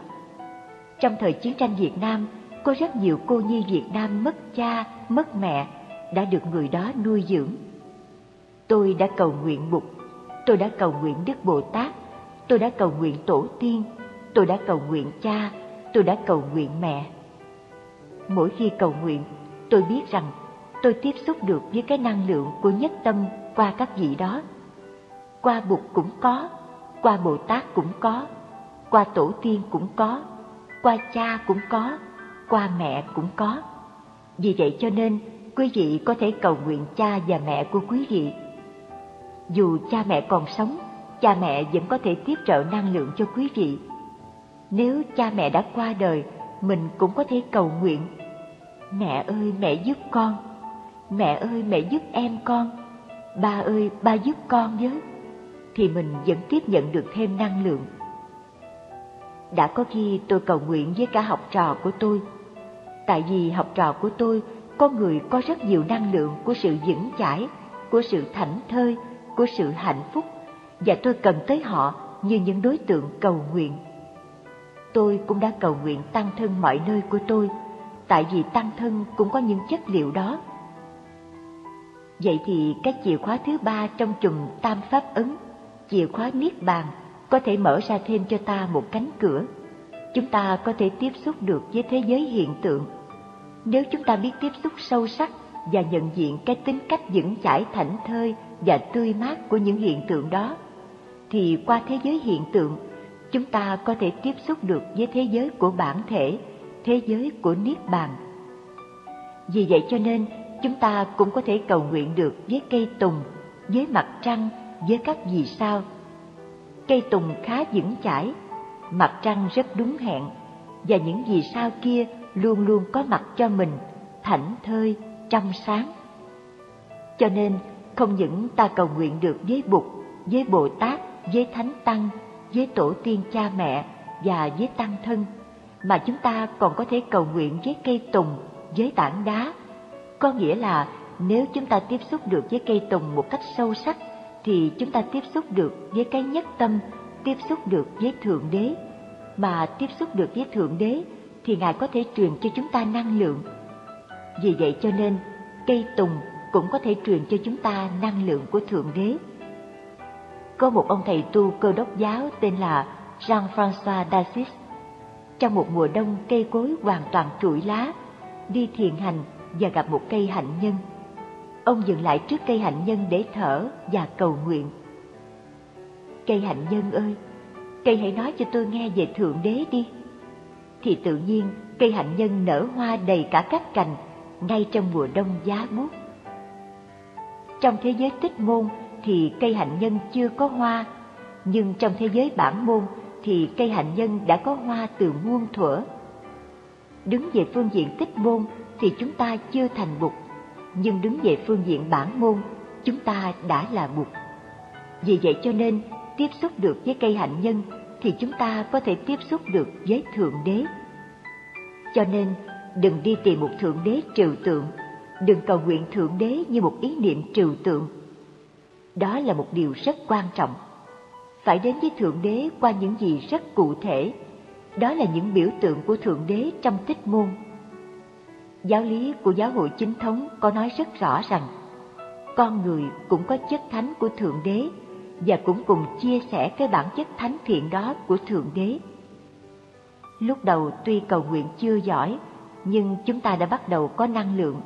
Trong thời chiến tranh Việt Nam, có rất nhiều cô nhi Việt Nam mất cha, mất mẹ, đã được người đó nuôi dưỡng. Tôi đã cầu nguyện Bụt, tôi đã cầu nguyện Đức Bồ Tát, tôi đã cầu nguyện Tổ tiên, tôi đã cầu nguyện cha, tôi đã cầu nguyện mẹ. Mỗi khi cầu nguyện, tôi biết rằng tôi tiếp xúc được với cái năng lượng của nhất tâm qua các vị đó. Qua Bụt cũng có, qua Bồ Tát cũng có, qua Tổ tiên cũng có, qua cha cũng có, qua mẹ cũng có. Vì vậy cho nên, quý vị có thể cầu nguyện cha và mẹ của quý vị. Dù cha mẹ còn sống, cha mẹ vẫn có thể tiếp trợ năng lượng cho quý vị. Nếu cha mẹ đã qua đời, mình cũng có thể cầu nguyện. Mẹ ơi mẹ giúp con, mẹ ơi mẹ giúp em con, ba ơi ba giúp con với, thì mình vẫn tiếp nhận được thêm năng lượng. Đã có khi tôi cầu nguyện với cả học trò của tôi, tại vì học trò của tôi có người có rất nhiều năng lượng của sự vững chãi, của sự thảnh thơi, của sự hạnh phúc, và tôi cần tới họ như những đối tượng cầu nguyện. Tôi cũng đã cầu nguyện tăng thân mọi nơi của tôi, tại vì tăng thân cũng có những chất liệu đó. Vậy thì cái chìa khóa thứ ba trong chùm tam pháp ấn, chìa khóa niết bàn, có thể mở ra thêm cho ta một cánh cửa. Chúng ta có thể tiếp xúc được với thế giới hiện tượng. Nếu chúng ta biết tiếp xúc sâu sắc và nhận diện cái tính cách vững chãi thảnh thơi và tươi mát của những hiện tượng đó, thì qua thế giới hiện tượng, chúng ta có thể tiếp xúc được với thế giới của bản thể, thế giới của Niết Bàn. Vì vậy cho nên, chúng ta cũng có thể cầu nguyện được với cây tùng, với mặt trăng, với các vì sao. Cây tùng khá vững chãi, mặt trăng rất đúng hẹn, và những vì sao kia luôn luôn có mặt cho mình, thảnh thơi, trong sáng. Cho nên, không những ta cầu nguyện được với Bụt, với Bồ Tát, với Thánh Tăng, với Tổ tiên cha mẹ và với Tăng thân, mà chúng ta còn có thể cầu nguyện với cây tùng, với tảng đá. Có nghĩa là nếu chúng ta tiếp xúc được với cây tùng một cách sâu sắc, thì chúng ta tiếp xúc được với cái nhất tâm, tiếp xúc được với Thượng Đế. Mà tiếp xúc được với Thượng Đế thì Ngài có thể truyền cho chúng ta năng lượng. Vì vậy cho nên, cây tùng cũng có thể truyền cho chúng ta năng lượng của Thượng Đế. Có một ông thầy tu cơ đốc giáo tên là Jean-François d'Assis. Trong một mùa đông cây cối hoàn toàn trụi lá, đi thiền hành và gặp một cây hạnh nhân. Ông dừng lại trước cây hạnh nhân để thở và cầu nguyện. Cây hạnh nhân ơi, cây hãy nói cho tôi nghe về Thượng Đế đi. Thì tự nhiên cây hạnh nhân nở hoa đầy cả các cành ngay trong mùa đông giá buốt. Trong thế giới tích môn thì cây hạnh nhân chưa có hoa, nhưng trong thế giới bản môn thì cây hạnh nhân đã có hoa từ muôn thuở. Đứng về phương diện tích môn thì chúng ta chưa thành bụt, nhưng đứng về phương diện bản môn, chúng ta đã là bụt. Vì vậy cho nên, tiếp xúc được với cây hạnh nhân thì chúng ta có thể tiếp xúc được với Thượng Đế. Cho nên, đừng đi tìm một Thượng Đế trừu tượng, đừng cầu nguyện Thượng Đế như một ý niệm trừu tượng. Đó là một điều rất quan trọng. Phải đến với Thượng Đế qua những gì rất cụ thể, đó là những biểu tượng của Thượng Đế trong tích môn. Giáo lý của giáo hội chính thống có nói rất rõ rằng, con người cũng có chất thánh của Thượng Đế và cũng cùng chia sẻ cái bản chất thánh thiện đó của Thượng Đế. Lúc đầu tuy cầu nguyện chưa giỏi, nhưng chúng ta đã bắt đầu có năng lượng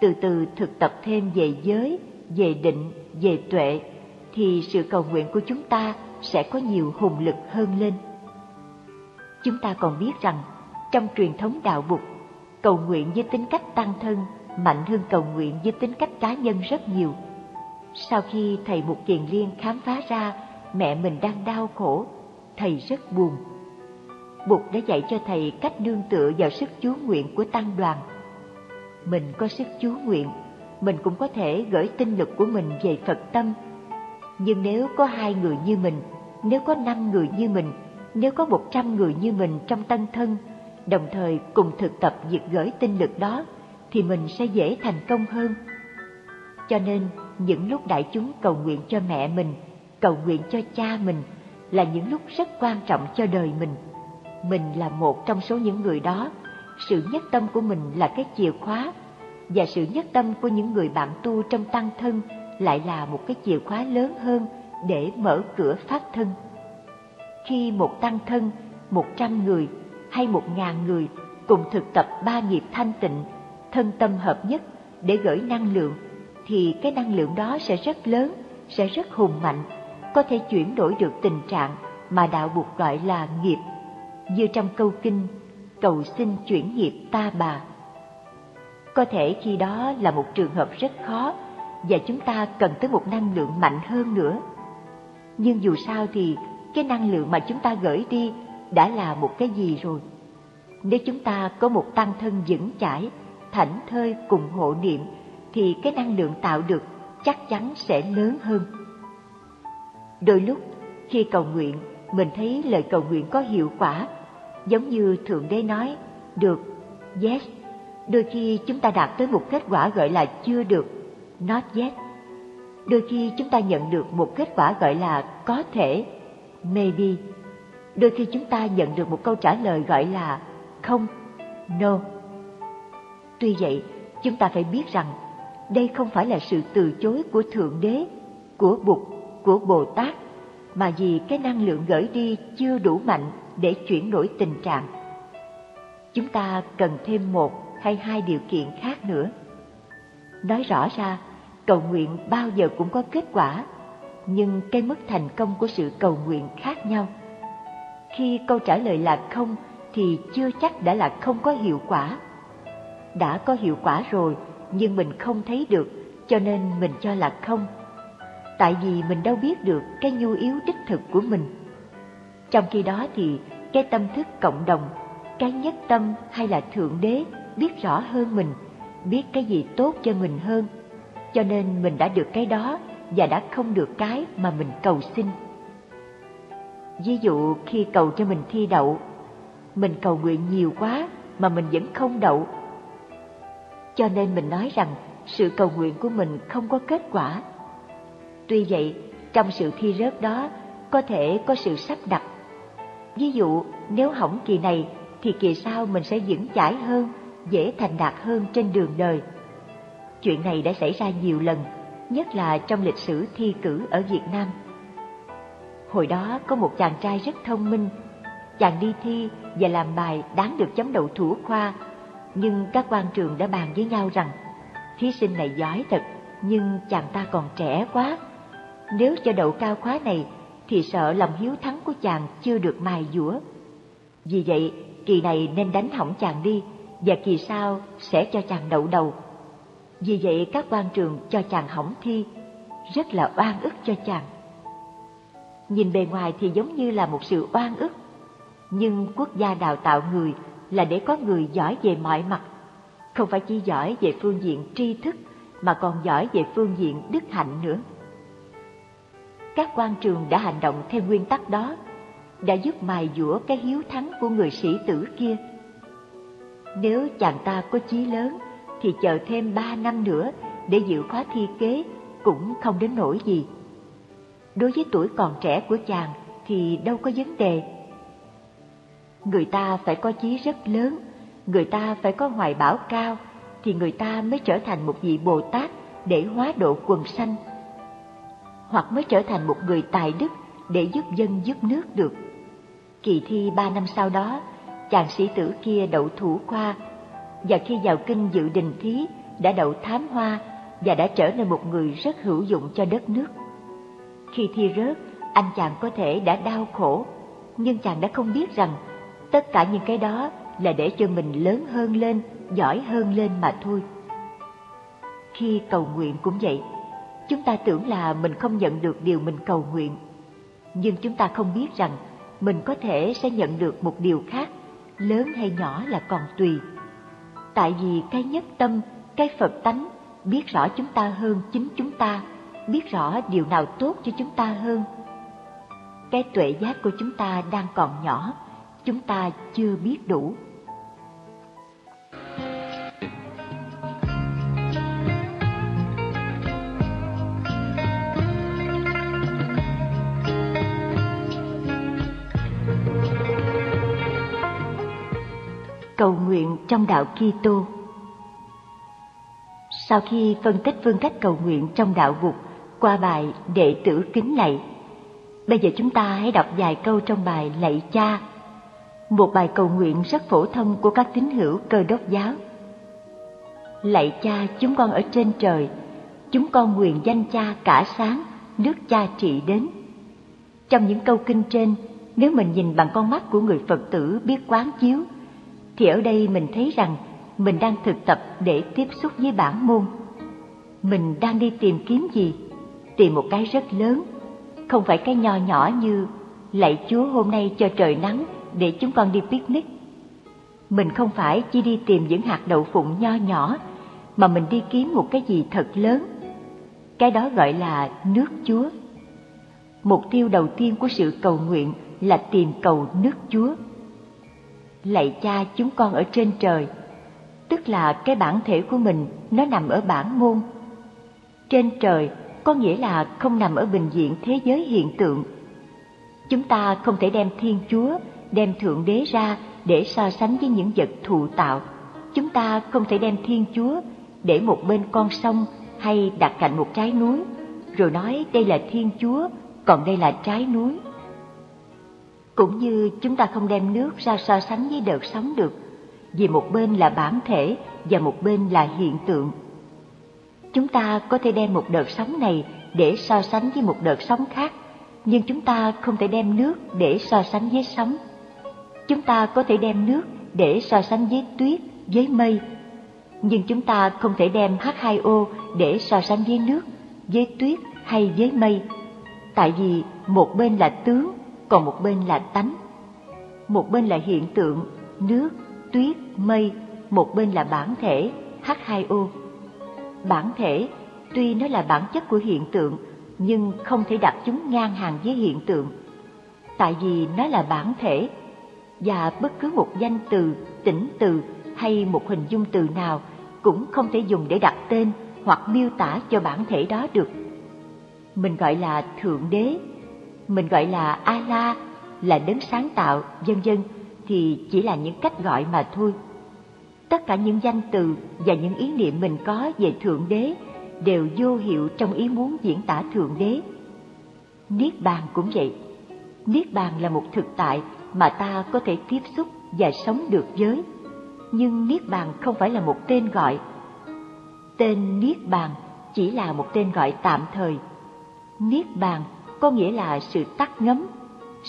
từ từ thực tập thêm về giới, về định, về tuệ, thì sự cầu nguyện của chúng ta sẽ có nhiều hùng lực hơn lên. Chúng ta còn biết rằng, trong truyền thống đạo Bụt, cầu nguyện với tính cách tăng thân mạnh hơn cầu nguyện với tính cách cá nhân rất nhiều. Sau khi thầy Mục Kiền Liên khám phá ra mẹ mình đang đau khổ, thầy rất buồn. Bụt đã dạy cho thầy cách nương tựa vào sức chú nguyện của tăng đoàn. Mình có sức chú nguyện, mình cũng có thể gửi tinh lực của mình về Phật tâm. Nhưng nếu có hai người như mình, nếu có năm người như mình, nếu có một trăm người như mình trong tăng thân, đồng thời cùng thực tập việc gửi tinh lực đó, thì mình sẽ dễ thành công hơn. Cho nên, những lúc đại chúng cầu nguyện cho mẹ mình, cầu nguyện cho cha mình là những lúc rất quan trọng cho đời mình. Mình là một trong số những người đó, sự nhất tâm của mình là cái chìa khóa, và sự nhất tâm của những người bạn tu trong tăng thân lại là một cái chìa khóa lớn hơn để mở cửa phát thân. Khi một tăng thân, một trăm người hay một ngàn người cùng thực tập ba nghiệp thanh tịnh, thân tâm hợp nhất để gửi năng lượng, thì cái năng lượng đó sẽ rất lớn, sẽ rất hùng mạnh, có thể chuyển đổi được tình trạng mà đạo buộc gọi là nghiệp, như trong câu kinh cầu xin chuyển nghiệp ta bà. Có thể khi đó là một trường hợp rất khó và chúng ta cần tới một năng lượng mạnh hơn nữa. Nhưng dù sao thì cái năng lượng mà chúng ta gửi đi đã là một cái gì rồi. Nếu chúng ta có một tăng thân vững chãi, thảnh thơi cùng hộ niệm, thì cái năng lượng tạo được chắc chắn sẽ lớn hơn. Đôi lúc, khi cầu nguyện, mình thấy lời cầu nguyện có hiệu quả, giống như Thượng Đế nói, được, yes. Đôi khi chúng ta đạt tới một kết quả gọi là chưa được, not yet. Đôi khi chúng ta nhận được một kết quả gọi là có thể, maybe. Đôi khi chúng ta nhận được một câu trả lời gọi là không, no. Tuy vậy, chúng ta phải biết rằng đây không phải là sự từ chối của Thượng Đế, của Bụt, của Bồ Tát, mà vì cái năng lượng gửi đi chưa đủ mạnh để chuyển đổi tình trạng. Chúng ta cần thêm một hay hai điều kiện khác nữa. Nói rõ ra, cầu nguyện bao giờ cũng có kết quả, nhưng cái mức thành công của sự cầu nguyện khác nhau. Khi câu trả lời là không thì chưa chắc đã là không có hiệu quả. Đã có hiệu quả rồi nhưng mình không thấy được cho nên mình cho là không. Tại vì mình đâu biết được cái nhu yếu đích thực của mình. Trong khi đó thì cái tâm thức cộng đồng, cái nhất tâm hay là thượng đế biết rõ hơn mình, biết cái gì tốt cho mình hơn. Cho nên mình đã được cái đó và đã không được cái mà mình cầu xin. Ví dụ khi cầu cho mình thi đậu mình cầu nguyện nhiều quá mà mình vẫn không đậu. Cho nên mình nói rằng sự cầu nguyện của mình không có kết quả. Tuy vậy, trong sự thi rớt đó có thể có sự sắp đặt. Ví dụ, nếu hỏng kỳ này thì kỳ sau mình sẽ vững chãi hơn, dễ thành đạt hơn trên đường đời. Chuyện này đã xảy ra nhiều lần, nhất là trong lịch sử thi cử ở Việt Nam. Hồi đó có một chàng trai rất thông minh chàng đi thi và làm bài đáng được chấm đậu thủ khoa, nhưng các quan trường đã bàn với nhau rằng thí sinh này giỏi thật, nhưng chàng ta còn trẻ quá. Nếu cho đậu cao khóa này thì sợ lòng hiếu thắng của chàng chưa được mài dũa. Vì vậy, kỳ này nên đánh hỏng chàng đi và kỳ sau sẽ cho chàng đậu đầu. Vì vậy các quan trường cho chàng hỏng thi, rất là oan ức cho chàng. Nhìn bề ngoài thì giống như là một sự oan ức, nhưng quốc gia đào tạo người là để có người giỏi về mọi mặt, không phải chỉ giỏi về phương diện tri thức mà còn giỏi về phương diện đức hạnh nữa. Các quan trường đã hành động theo nguyên tắc đó, đã giúp mài dũa cái hiếu thắng của người sĩ tử kia. Nếu chàng ta có chí lớn thì chờ thêm ba năm nữa để dự khóa thi kế cũng không đến nỗi gì. Đối với tuổi còn trẻ của chàng thì đâu có vấn đề người ta phải có chí rất lớn, người ta phải có hoài bão cao, thì người ta mới trở thành một vị Bồ Tát để hóa độ quần sanh, hoặc mới trở thành một người tài đức để giúp dân giúp nước được. Kỳ thi ba năm sau đó, chàng sĩ tử kia đậu thủ khoa, và khi vào kinh dự đình thí đã đậu thám hoa và đã trở nên một người rất hữu dụng cho đất nước. Khi thi rớt, anh chàng có thể đã đau khổ, nhưng chàng đã không biết rằng tất cả những cái đó là để cho mình lớn hơn lên, giỏi hơn lên mà thôi. Khi cầu nguyện cũng vậy, chúng ta tưởng là mình không nhận được điều mình cầu nguyện, nhưng chúng ta không biết rằng mình có thể sẽ nhận được một điều khác, lớn hay nhỏ là còn tùy. Tại vì cái nhất tâm, cái Phật tánh biết rõ chúng ta hơn chính chúng ta, biết rõ điều nào tốt cho chúng ta hơn. Cái tuệ giác của chúng ta đang còn nhỏ, chúng ta chưa biết đủ. cầu nguyện trong đạo Kitô. Sau khi phân tích phương cách cầu nguyện trong đạo Vụt qua bài Đệ tử kính lạy, bây giờ chúng ta hãy đọc vài câu trong bài Lạy Cha, một bài cầu nguyện rất phổ thông của các tín hữu cơ đốc giáo. Lạy Cha chúng con ở trên trời, chúng con nguyện danh Cha cả sáng, nước Cha trị đến. Trong những câu kinh trên, nếu mình nhìn bằng con mắt của người Phật tử biết quán chiếu, thì ở đây mình thấy rằng mình đang thực tập để tiếp xúc với bản môn. Mình đang đi tìm kiếm gì? Tìm một cái rất lớn, không phải cái nho nhỏ như lạy Chúa hôm nay cho trời nắng để chúng con đi picnic. Mình không phải chỉ đi tìm những hạt đậu phụng nho nhỏ, mà mình đi kiếm một cái gì thật lớn. Cái đó gọi là nước Chúa. Mục tiêu đầu tiên của sự cầu nguyện là tìm cầu nước Chúa lạy cha chúng con ở trên trời, tức là cái bản thể của mình nó nằm ở bản môn. Trên trời có nghĩa là không nằm ở bình diện thế giới hiện tượng. Chúng ta không thể đem Thiên Chúa, đem Thượng Đế ra để so sánh với những vật thụ tạo. Chúng ta không thể đem Thiên Chúa để một bên con sông hay đặt cạnh một trái núi, rồi nói đây là Thiên Chúa, còn đây là trái núi. Cũng như chúng ta không đem nước ra so sánh với đợt sóng được, vì một bên là bản thể và một bên là hiện tượng. Chúng ta có thể đem một đợt sóng này để so sánh với một đợt sóng khác, nhưng chúng ta không thể đem nước để so sánh với sóng. Chúng ta có thể đem nước để so sánh với tuyết, với mây, nhưng chúng ta không thể đem H2O để so sánh với nước, với tuyết hay với mây, tại vì một bên là tướng còn một bên là tánh. Một bên là hiện tượng, nước, tuyết, mây, một bên là bản thể, H2O. Bản thể, tuy nó là bản chất của hiện tượng, nhưng không thể đặt chúng ngang hàng với hiện tượng. Tại vì nó là bản thể, và bất cứ một danh từ, tỉnh từ hay một hình dung từ nào cũng không thể dùng để đặt tên hoặc miêu tả cho bản thể đó được. Mình gọi là Thượng Đế mình gọi là a la là đấng sáng tạo, vân vân thì chỉ là những cách gọi mà thôi. Tất cả những danh từ và những ý niệm mình có về Thượng Đế đều vô hiệu trong ý muốn diễn tả Thượng Đế. Niết bàn cũng vậy. Niết bàn là một thực tại mà ta có thể tiếp xúc và sống được với. Nhưng Niết bàn không phải là một tên gọi. Tên Niết bàn chỉ là một tên gọi tạm thời. Niết bàn có nghĩa là sự tắt ngấm,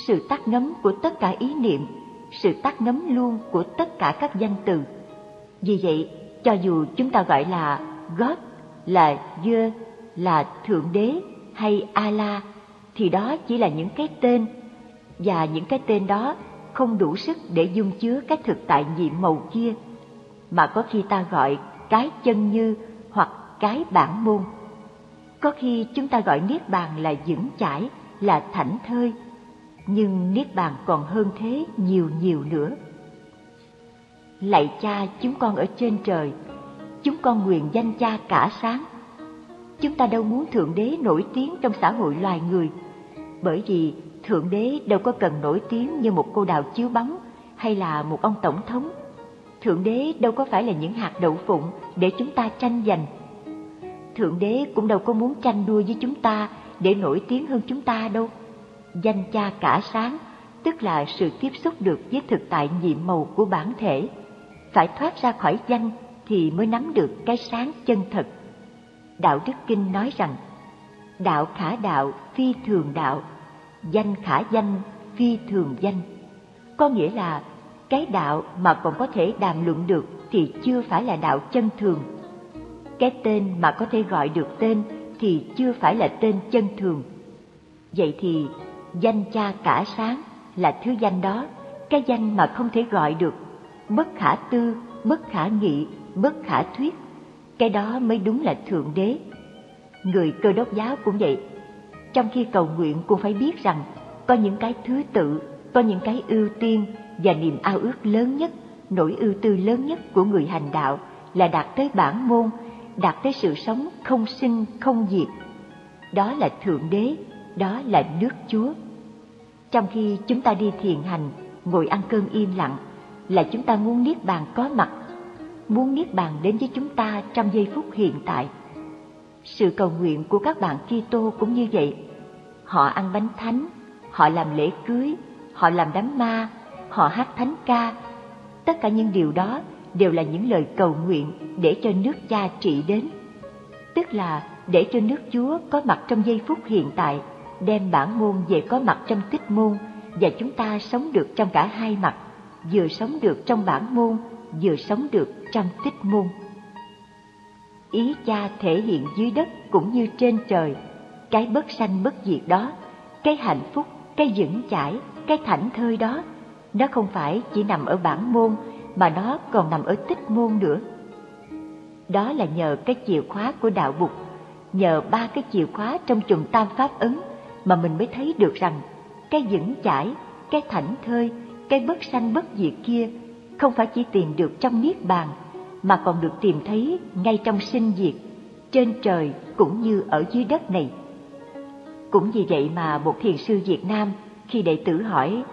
sự tắt ngấm của tất cả ý niệm, sự tắt ngấm luôn của tất cả các danh từ. Vì vậy, cho dù chúng ta gọi là God, là dưa là Thượng Đế hay Allah, thì đó chỉ là những cái tên, và những cái tên đó không đủ sức để dung chứa cái thực tại nhiệm màu kia, mà có khi ta gọi cái chân như hoặc cái bản môn. Có khi chúng ta gọi Niết Bàn là vững chãi, là thảnh thơi, nhưng Niết Bàn còn hơn thế nhiều nhiều nữa. Lạy cha chúng con ở trên trời, chúng con nguyện danh cha cả sáng. Chúng ta đâu muốn Thượng Đế nổi tiếng trong xã hội loài người, bởi vì Thượng Đế đâu có cần nổi tiếng như một cô đào chiếu bóng hay là một ông tổng thống. Thượng Đế đâu có phải là những hạt đậu phụng để chúng ta tranh giành Thượng Đế cũng đâu có muốn tranh đua với chúng ta để nổi tiếng hơn chúng ta đâu. Danh cha cả sáng, tức là sự tiếp xúc được với thực tại nhiệm màu của bản thể, phải thoát ra khỏi danh thì mới nắm được cái sáng chân thật. Đạo Đức Kinh nói rằng, đạo khả đạo phi thường đạo, danh khả danh phi thường danh. Có nghĩa là cái đạo mà còn có thể đàm luận được thì chưa phải là đạo chân thường. Cái tên mà có thể gọi được tên thì chưa phải là tên chân thường. Vậy thì danh cha cả sáng là thứ danh đó, cái danh mà không thể gọi được, bất khả tư, bất khả nghị, bất khả thuyết. Cái đó mới đúng là Thượng Đế. Người cơ đốc giáo cũng vậy. Trong khi cầu nguyện cũng phải biết rằng có những cái thứ tự, có những cái ưu tiên và niềm ao ước lớn nhất, nỗi ưu tư lớn nhất của người hành đạo là đạt tới bản môn, đạt tới sự sống không sinh không diệt. Đó là Thượng Đế, đó là nước Chúa. Trong khi chúng ta đi thiền hành, ngồi ăn cơm im lặng, là chúng ta muốn Niết Bàn có mặt, muốn Niết Bàn đến với chúng ta trong giây phút hiện tại. Sự cầu nguyện của các bạn Kitô cũng như vậy. Họ ăn bánh thánh, họ làm lễ cưới, họ làm đám ma, họ hát thánh ca. Tất cả những điều đó đều là những lời cầu nguyện để cho nước cha trị đến. Tức là để cho nước Chúa có mặt trong giây phút hiện tại, đem bản môn về có mặt trong tích môn và chúng ta sống được trong cả hai mặt, vừa sống được trong bản môn, vừa sống được trong tích môn. Ý cha thể hiện dưới đất cũng như trên trời, cái bất sanh bất diệt đó, cái hạnh phúc, cái vững chãi, cái thảnh thơi đó, nó không phải chỉ nằm ở bản môn mà nó còn nằm ở tích môn nữa. Đó là nhờ cái chìa khóa của đạo bục, nhờ ba cái chìa khóa trong chùm tam pháp ấn mà mình mới thấy được rằng cái vững chãi, cái thảnh thơi, cái bất sanh bất diệt kia không phải chỉ tìm được trong niết bàn mà còn được tìm thấy ngay trong sinh diệt, trên trời cũng như ở dưới đất này. Cũng vì vậy mà một thiền sư Việt Nam khi đệ tử hỏi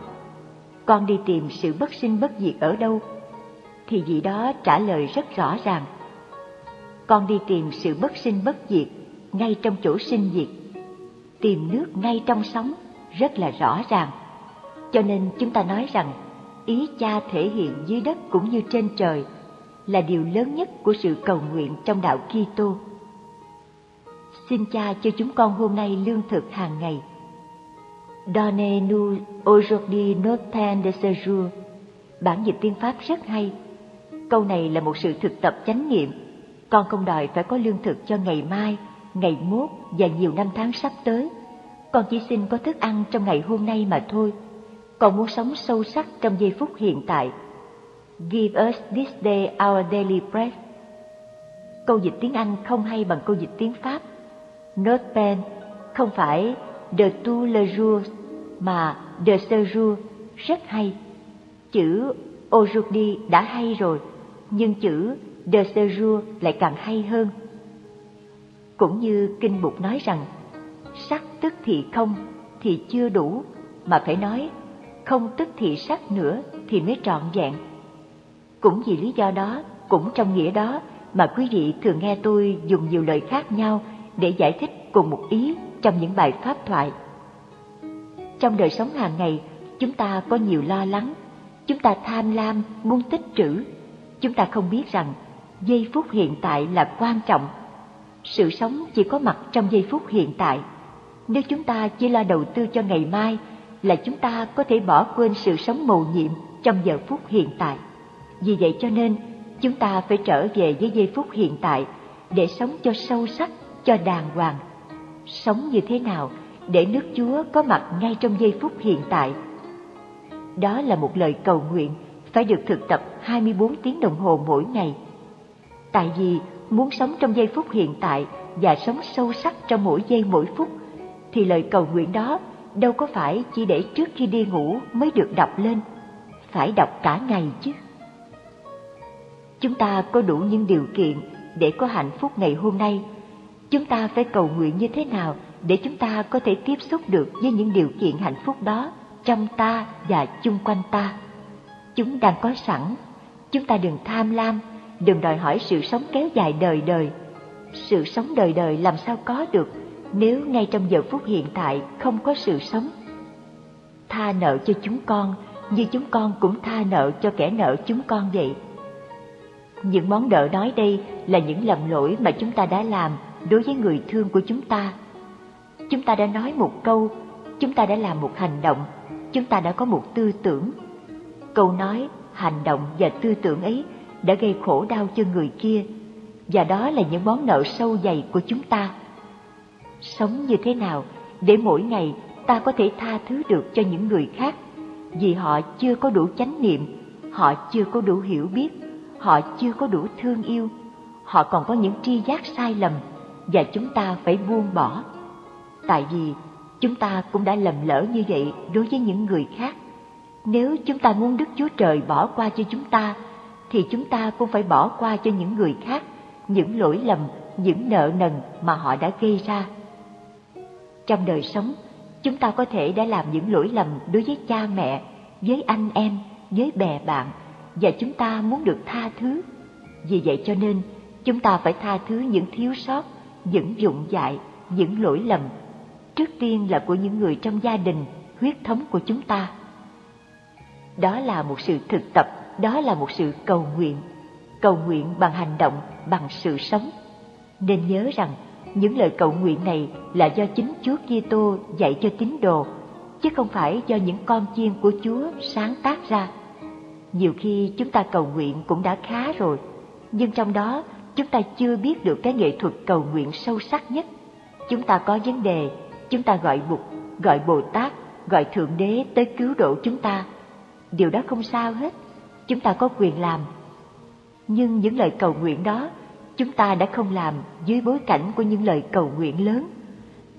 con đi tìm sự bất sinh bất diệt ở đâu thì vị đó trả lời rất rõ ràng con đi tìm sự bất sinh bất diệt ngay trong chỗ sinh diệt tìm nước ngay trong sóng rất là rõ ràng cho nên chúng ta nói rằng ý cha thể hiện dưới đất cũng như trên trời là điều lớn nhất của sự cầu nguyện trong đạo Kitô. Xin cha cho chúng con hôm nay lương thực hàng ngày Donne nous aujourd'hui notre pain de ce jour. Bản dịch tiếng Pháp rất hay. Câu này là một sự thực tập chánh niệm. Con không đòi phải có lương thực cho ngày mai, ngày mốt và nhiều năm tháng sắp tới. Con chỉ xin có thức ăn trong ngày hôm nay mà thôi còn muốn sống sâu sắc trong giây phút hiện tại. Give us this day our daily bread. Câu dịch tiếng Anh không hay bằng câu dịch tiếng Pháp. Not pen không phải de tout le jour mà de ce jour rất hay. Chữ aujourd'hui đã hay rồi, nhưng chữ de ce jour lại càng hay hơn. Cũng như Kinh Bục nói rằng, sắc tức thì không thì chưa đủ, mà phải nói không tức thị sắc nữa thì mới trọn vẹn. Cũng vì lý do đó, cũng trong nghĩa đó mà quý vị thường nghe tôi dùng nhiều lời khác nhau để giải thích cùng một ý trong những bài pháp thoại. Trong đời sống hàng ngày, chúng ta có nhiều lo lắng, chúng ta tham lam, muốn tích trữ. Chúng ta không biết rằng giây phút hiện tại là quan trọng. Sự sống chỉ có mặt trong giây phút hiện tại. Nếu chúng ta chỉ lo đầu tư cho ngày mai, là chúng ta có thể bỏ quên sự sống mầu nhiệm trong giờ phút hiện tại. Vì vậy cho nên, chúng ta phải trở về với giây phút hiện tại để sống cho sâu sắc, cho đàng hoàng sống như thế nào để nước Chúa có mặt ngay trong giây phút hiện tại. Đó là một lời cầu nguyện phải được thực tập 24 tiếng đồng hồ mỗi ngày. Tại vì muốn sống trong giây phút hiện tại và sống sâu sắc trong mỗi giây mỗi phút, thì lời cầu nguyện đó đâu có phải chỉ để trước khi đi ngủ mới được đọc lên, phải đọc cả ngày chứ. Chúng ta có đủ những điều kiện để có hạnh phúc ngày hôm nay Chúng ta phải cầu nguyện như thế nào để chúng ta có thể tiếp xúc được với những điều kiện hạnh phúc đó trong ta và chung quanh ta. Chúng đang có sẵn, chúng ta đừng tham lam, đừng đòi hỏi sự sống kéo dài đời đời. Sự sống đời đời làm sao có được nếu ngay trong giờ phút hiện tại không có sự sống. Tha nợ cho chúng con như chúng con cũng tha nợ cho kẻ nợ chúng con vậy. Những món nợ nói đây là những lầm lỗi mà chúng ta đã làm đối với người thương của chúng ta. Chúng ta đã nói một câu, chúng ta đã làm một hành động, chúng ta đã có một tư tưởng. Câu nói, hành động và tư tưởng ấy đã gây khổ đau cho người kia, và đó là những món nợ sâu dày của chúng ta. Sống như thế nào để mỗi ngày ta có thể tha thứ được cho những người khác vì họ chưa có đủ chánh niệm, họ chưa có đủ hiểu biết, họ chưa có đủ thương yêu, họ còn có những tri giác sai lầm và chúng ta phải buông bỏ. Tại vì chúng ta cũng đã lầm lỡ như vậy đối với những người khác. Nếu chúng ta muốn Đức Chúa Trời bỏ qua cho chúng ta, thì chúng ta cũng phải bỏ qua cho những người khác những lỗi lầm, những nợ nần mà họ đã gây ra. Trong đời sống, chúng ta có thể đã làm những lỗi lầm đối với cha mẹ, với anh em, với bè bạn, và chúng ta muốn được tha thứ. Vì vậy cho nên, chúng ta phải tha thứ những thiếu sót, những dụng dại, những lỗi lầm, trước tiên là của những người trong gia đình, huyết thống của chúng ta. Đó là một sự thực tập, đó là một sự cầu nguyện. Cầu nguyện bằng hành động, bằng sự sống. Nên nhớ rằng, những lời cầu nguyện này là do chính Chúa Kitô dạy cho tín đồ, chứ không phải do những con chiên của Chúa sáng tác ra. Nhiều khi chúng ta cầu nguyện cũng đã khá rồi, nhưng trong đó chúng ta chưa biết được cái nghệ thuật cầu nguyện sâu sắc nhất. Chúng ta có vấn đề, chúng ta gọi Bụt, gọi Bồ Tát, gọi Thượng Đế tới cứu độ chúng ta. Điều đó không sao hết, chúng ta có quyền làm. Nhưng những lời cầu nguyện đó chúng ta đã không làm dưới bối cảnh của những lời cầu nguyện lớn,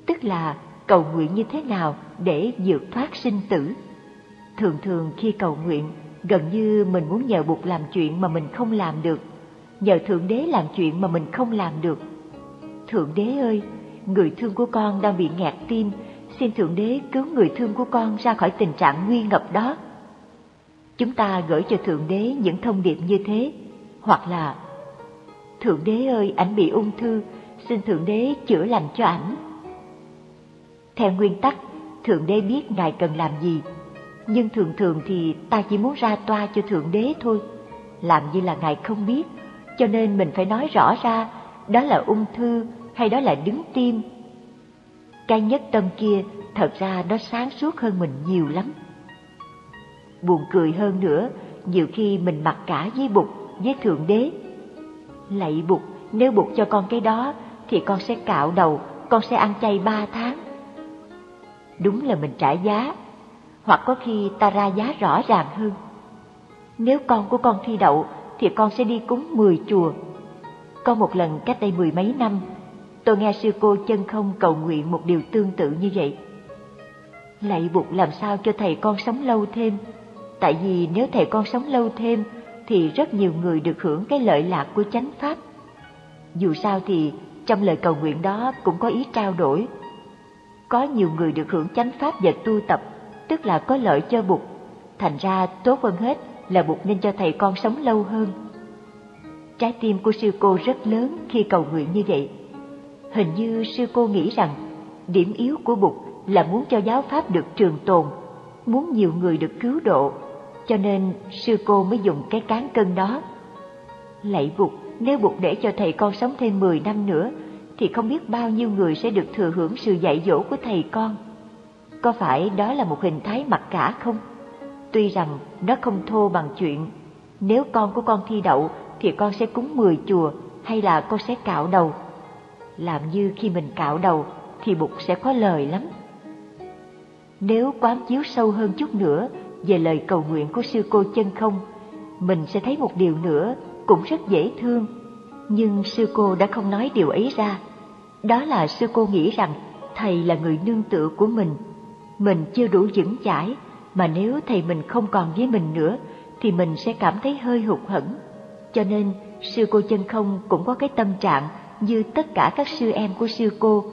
tức là cầu nguyện như thế nào để vượt thoát sinh tử. Thường thường khi cầu nguyện, gần như mình muốn nhờ Bụt làm chuyện mà mình không làm được, nhờ Thượng Đế làm chuyện mà mình không làm được. Thượng Đế ơi, người thương của con đang bị nghẹt tim, xin Thượng Đế cứu người thương của con ra khỏi tình trạng nguy ngập đó. Chúng ta gửi cho Thượng Đế những thông điệp như thế, hoặc là Thượng Đế ơi, ảnh bị ung thư, xin Thượng Đế chữa lành cho ảnh. Theo nguyên tắc, Thượng Đế biết Ngài cần làm gì, nhưng thường thường thì ta chỉ muốn ra toa cho Thượng Đế thôi, làm như là Ngài không biết, cho nên mình phải nói rõ ra đó là ung thư hay đó là đứng tim. Cái nhất tâm kia thật ra nó sáng suốt hơn mình nhiều lắm. Buồn cười hơn nữa, nhiều khi mình mặc cả với Bụt, với Thượng Đế, Lạy Bụt, nếu Bụt cho con cái đó, thì con sẽ cạo đầu, con sẽ ăn chay ba tháng. Đúng là mình trả giá, hoặc có khi ta ra giá rõ ràng hơn. Nếu con của con thi đậu, thì con sẽ đi cúng mười chùa. Có một lần cách đây mười mấy năm, tôi nghe sư cô chân không cầu nguyện một điều tương tự như vậy. Lạy Bụt làm sao cho thầy con sống lâu thêm, tại vì nếu thầy con sống lâu thêm thì rất nhiều người được hưởng cái lợi lạc của chánh pháp. Dù sao thì trong lời cầu nguyện đó cũng có ý trao đổi. Có nhiều người được hưởng chánh pháp và tu tập, tức là có lợi cho Bụt. Thành ra tốt hơn hết là Bụt nên cho thầy con sống lâu hơn. Trái tim của sư cô rất lớn khi cầu nguyện như vậy. Hình như sư cô nghĩ rằng điểm yếu của Bụt là muốn cho giáo pháp được trường tồn, muốn nhiều người được cứu độ cho nên sư cô mới dùng cái cán cân đó. Lạy Bụt, nếu Bụt để cho thầy con sống thêm 10 năm nữa, thì không biết bao nhiêu người sẽ được thừa hưởng sự dạy dỗ của thầy con. Có phải đó là một hình thái mặc cả không? Tuy rằng nó không thô bằng chuyện, nếu con của con thi đậu thì con sẽ cúng 10 chùa hay là con sẽ cạo đầu. Làm như khi mình cạo đầu thì Bụt sẽ có lời lắm. Nếu quán chiếu sâu hơn chút nữa về lời cầu nguyện của sư cô chân không, mình sẽ thấy một điều nữa cũng rất dễ thương. Nhưng sư cô đã không nói điều ấy ra. Đó là sư cô nghĩ rằng thầy là người nương tựa của mình. Mình chưa đủ vững chãi, mà nếu thầy mình không còn với mình nữa, thì mình sẽ cảm thấy hơi hụt hẫng. Cho nên, sư cô chân không cũng có cái tâm trạng như tất cả các sư em của sư cô,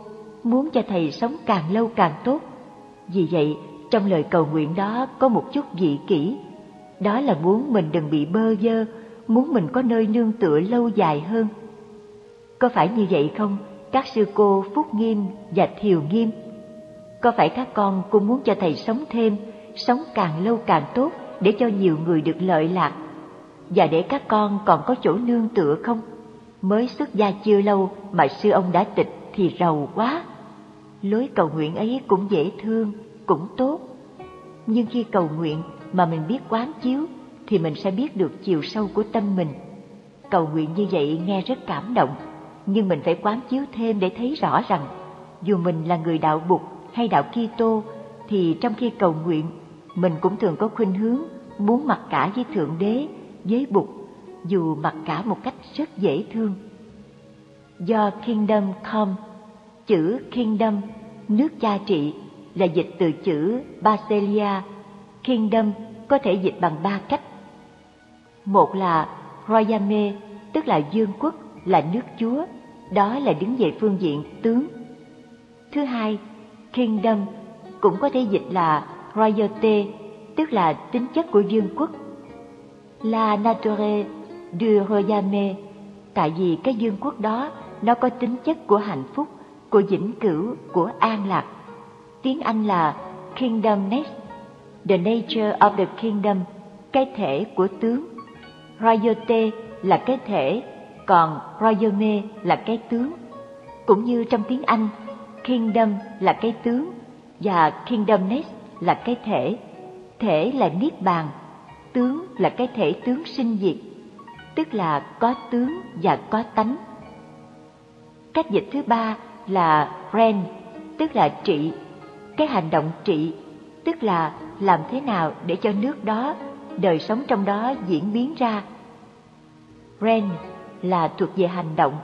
muốn cho thầy sống càng lâu càng tốt. Vì vậy, trong lời cầu nguyện đó có một chút dị kỷ, đó là muốn mình đừng bị bơ vơ, muốn mình có nơi nương tựa lâu dài hơn. Có phải như vậy không, các sư cô Phúc Nghiêm và Thiều Nghiêm? Có phải các con cũng muốn cho thầy sống thêm, sống càng lâu càng tốt để cho nhiều người được lợi lạc? và để các con còn có chỗ nương tựa không? Mới xuất gia chưa lâu mà sư ông đã tịch thì rầu quá. Lối cầu nguyện ấy cũng dễ thương, cũng tốt. Nhưng khi cầu nguyện mà mình biết quán chiếu thì mình sẽ biết được chiều sâu của tâm mình. Cầu nguyện như vậy nghe rất cảm động, nhưng mình phải quán chiếu thêm để thấy rõ rằng dù mình là người đạo Bụt hay đạo Kitô thì trong khi cầu nguyện mình cũng thường có khuynh hướng muốn mặc cả với Thượng Đế, với Bụt, dù mặc cả một cách rất dễ thương. Do Kingdom Come, chữ Kingdom, nước cha trị, là dịch từ chữ Basilia. Kingdom có thể dịch bằng ba cách. Một là Royame, tức là dương quốc, là nước chúa, đó là đứng về phương diện tướng. Thứ hai, Kingdom cũng có thể dịch là royauté, tức là tính chất của dương quốc. La nature du royame tại vì cái dương quốc đó nó có tính chất của hạnh phúc, của vĩnh cửu, của an lạc. Tiếng Anh là kingdomness, the nature of the kingdom, cái thể của tướng. Royauté là cái thể, còn royaume là cái tướng. Cũng như trong tiếng Anh, kingdom là cái tướng và kingdomness là cái thể. Thể là niết bàn, tướng là cái thể tướng sinh diệt, tức là có tướng và có tánh. Cách dịch thứ ba là ren, tức là trị, cái hành động trị, tức là làm thế nào để cho nước đó, đời sống trong đó diễn biến ra. Ren là thuộc về hành động,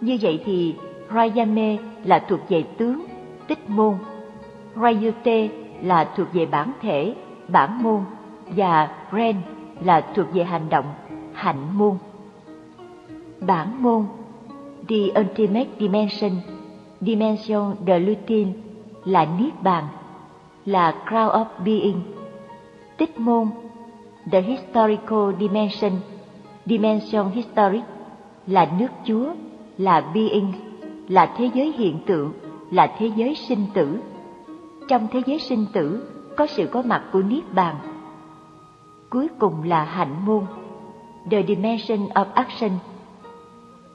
như vậy thì Rayame là thuộc về tướng, tích môn, Rayute là thuộc về bản thể, bản môn và Ren là thuộc về hành động, hạnh môn. Bản môn The Ultimate Dimension, Dimension de lutin là Niết Bàn, là Crown of Being. Tích môn The Historical Dimension, Dimension Historic là nước Chúa, là Being, là thế giới hiện tượng, là thế giới sinh tử. Trong thế giới sinh tử có sự có mặt của Niết Bàn. Cuối cùng là hạnh môn, The Dimension of Action,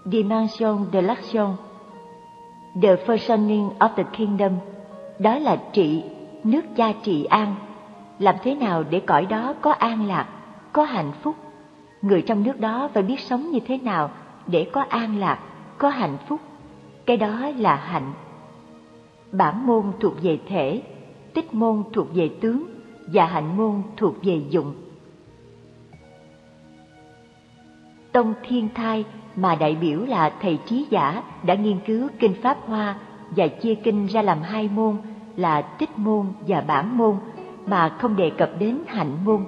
Dimension de l'Action, The Functioning of the Kingdom, đó là trị, nước cha trị an. Làm thế nào để cõi đó có an lạc, có hạnh phúc? Người trong nước đó phải biết sống như thế nào để có an lạc, có hạnh phúc. Cái đó là hạnh. Bản môn thuộc về thể, tích môn thuộc về tướng và hạnh môn thuộc về dụng. Tông Thiên Thai mà đại biểu là thầy trí giả đã nghiên cứu kinh Pháp Hoa và chia kinh ra làm hai môn là tích môn và bản môn mà không đề cập đến hạnh môn.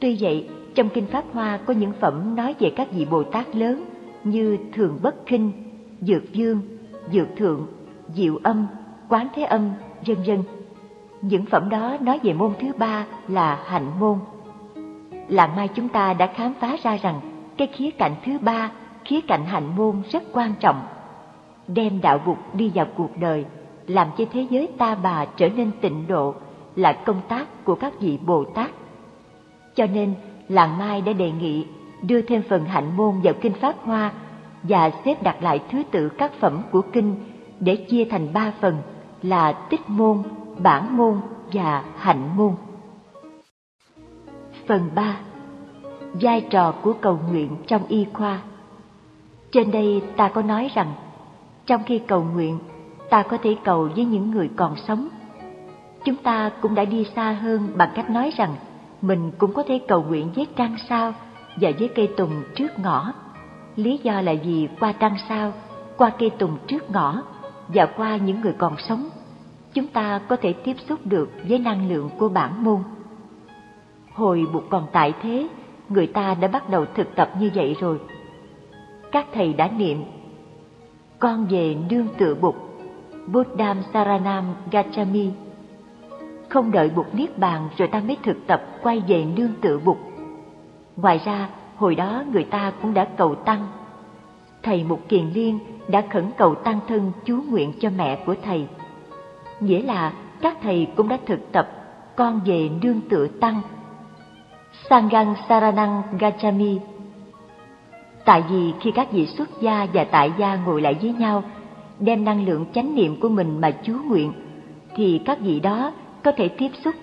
Tuy vậy, trong kinh Pháp Hoa có những phẩm nói về các vị Bồ Tát lớn như Thường Bất Kinh, Dược Dương, Dược Thượng, Diệu Âm, Quán Thế Âm, vân vân. Những phẩm đó nói về môn thứ ba là hạnh môn. Làm mai chúng ta đã khám phá ra rằng cái khía cạnh thứ ba, khía cạnh hạnh môn rất quan trọng. Đem đạo Bụt đi vào cuộc đời, làm cho thế giới ta bà trở nên tịnh độ là công tác của các vị Bồ Tát. Cho nên, Làng Mai đã đề nghị đưa thêm phần hạnh môn vào kinh Pháp Hoa và xếp đặt lại thứ tự các phẩm của kinh để chia thành ba phần là tích môn, bản môn và hạnh môn. Phần 3. Vai trò của cầu nguyện trong y khoa Trên đây ta có nói rằng, trong khi cầu nguyện, ta có thể cầu với những người còn sống. Chúng ta cũng đã đi xa hơn bằng cách nói rằng mình cũng có thể cầu nguyện với trăng sao và với cây tùng trước ngõ. Lý do là vì qua trăng sao, qua cây tùng trước ngõ và qua những người còn sống, chúng ta có thể tiếp xúc được với năng lượng của bản môn. Hồi buộc còn tại thế, người ta đã bắt đầu thực tập như vậy rồi. Các thầy đã niệm, con về nương tựa Bụt, Buddham Saranam Gachami. Không đợi Bụt Niết Bàn rồi ta mới thực tập quay về nương tựa Bụt. Ngoài ra, hồi đó người ta cũng đã cầu tăng. Thầy Mục Kiền Liên đã khẩn cầu tăng thân chú nguyện cho mẹ của thầy. Nghĩa là các thầy cũng đã thực tập con về nương tựa tăng. Sangang Saranang Gachami Tại vì khi các vị xuất gia và tại gia ngồi lại với nhau, đem năng lượng chánh niệm của mình mà chú nguyện, thì các vị đó có thể tiếp xúc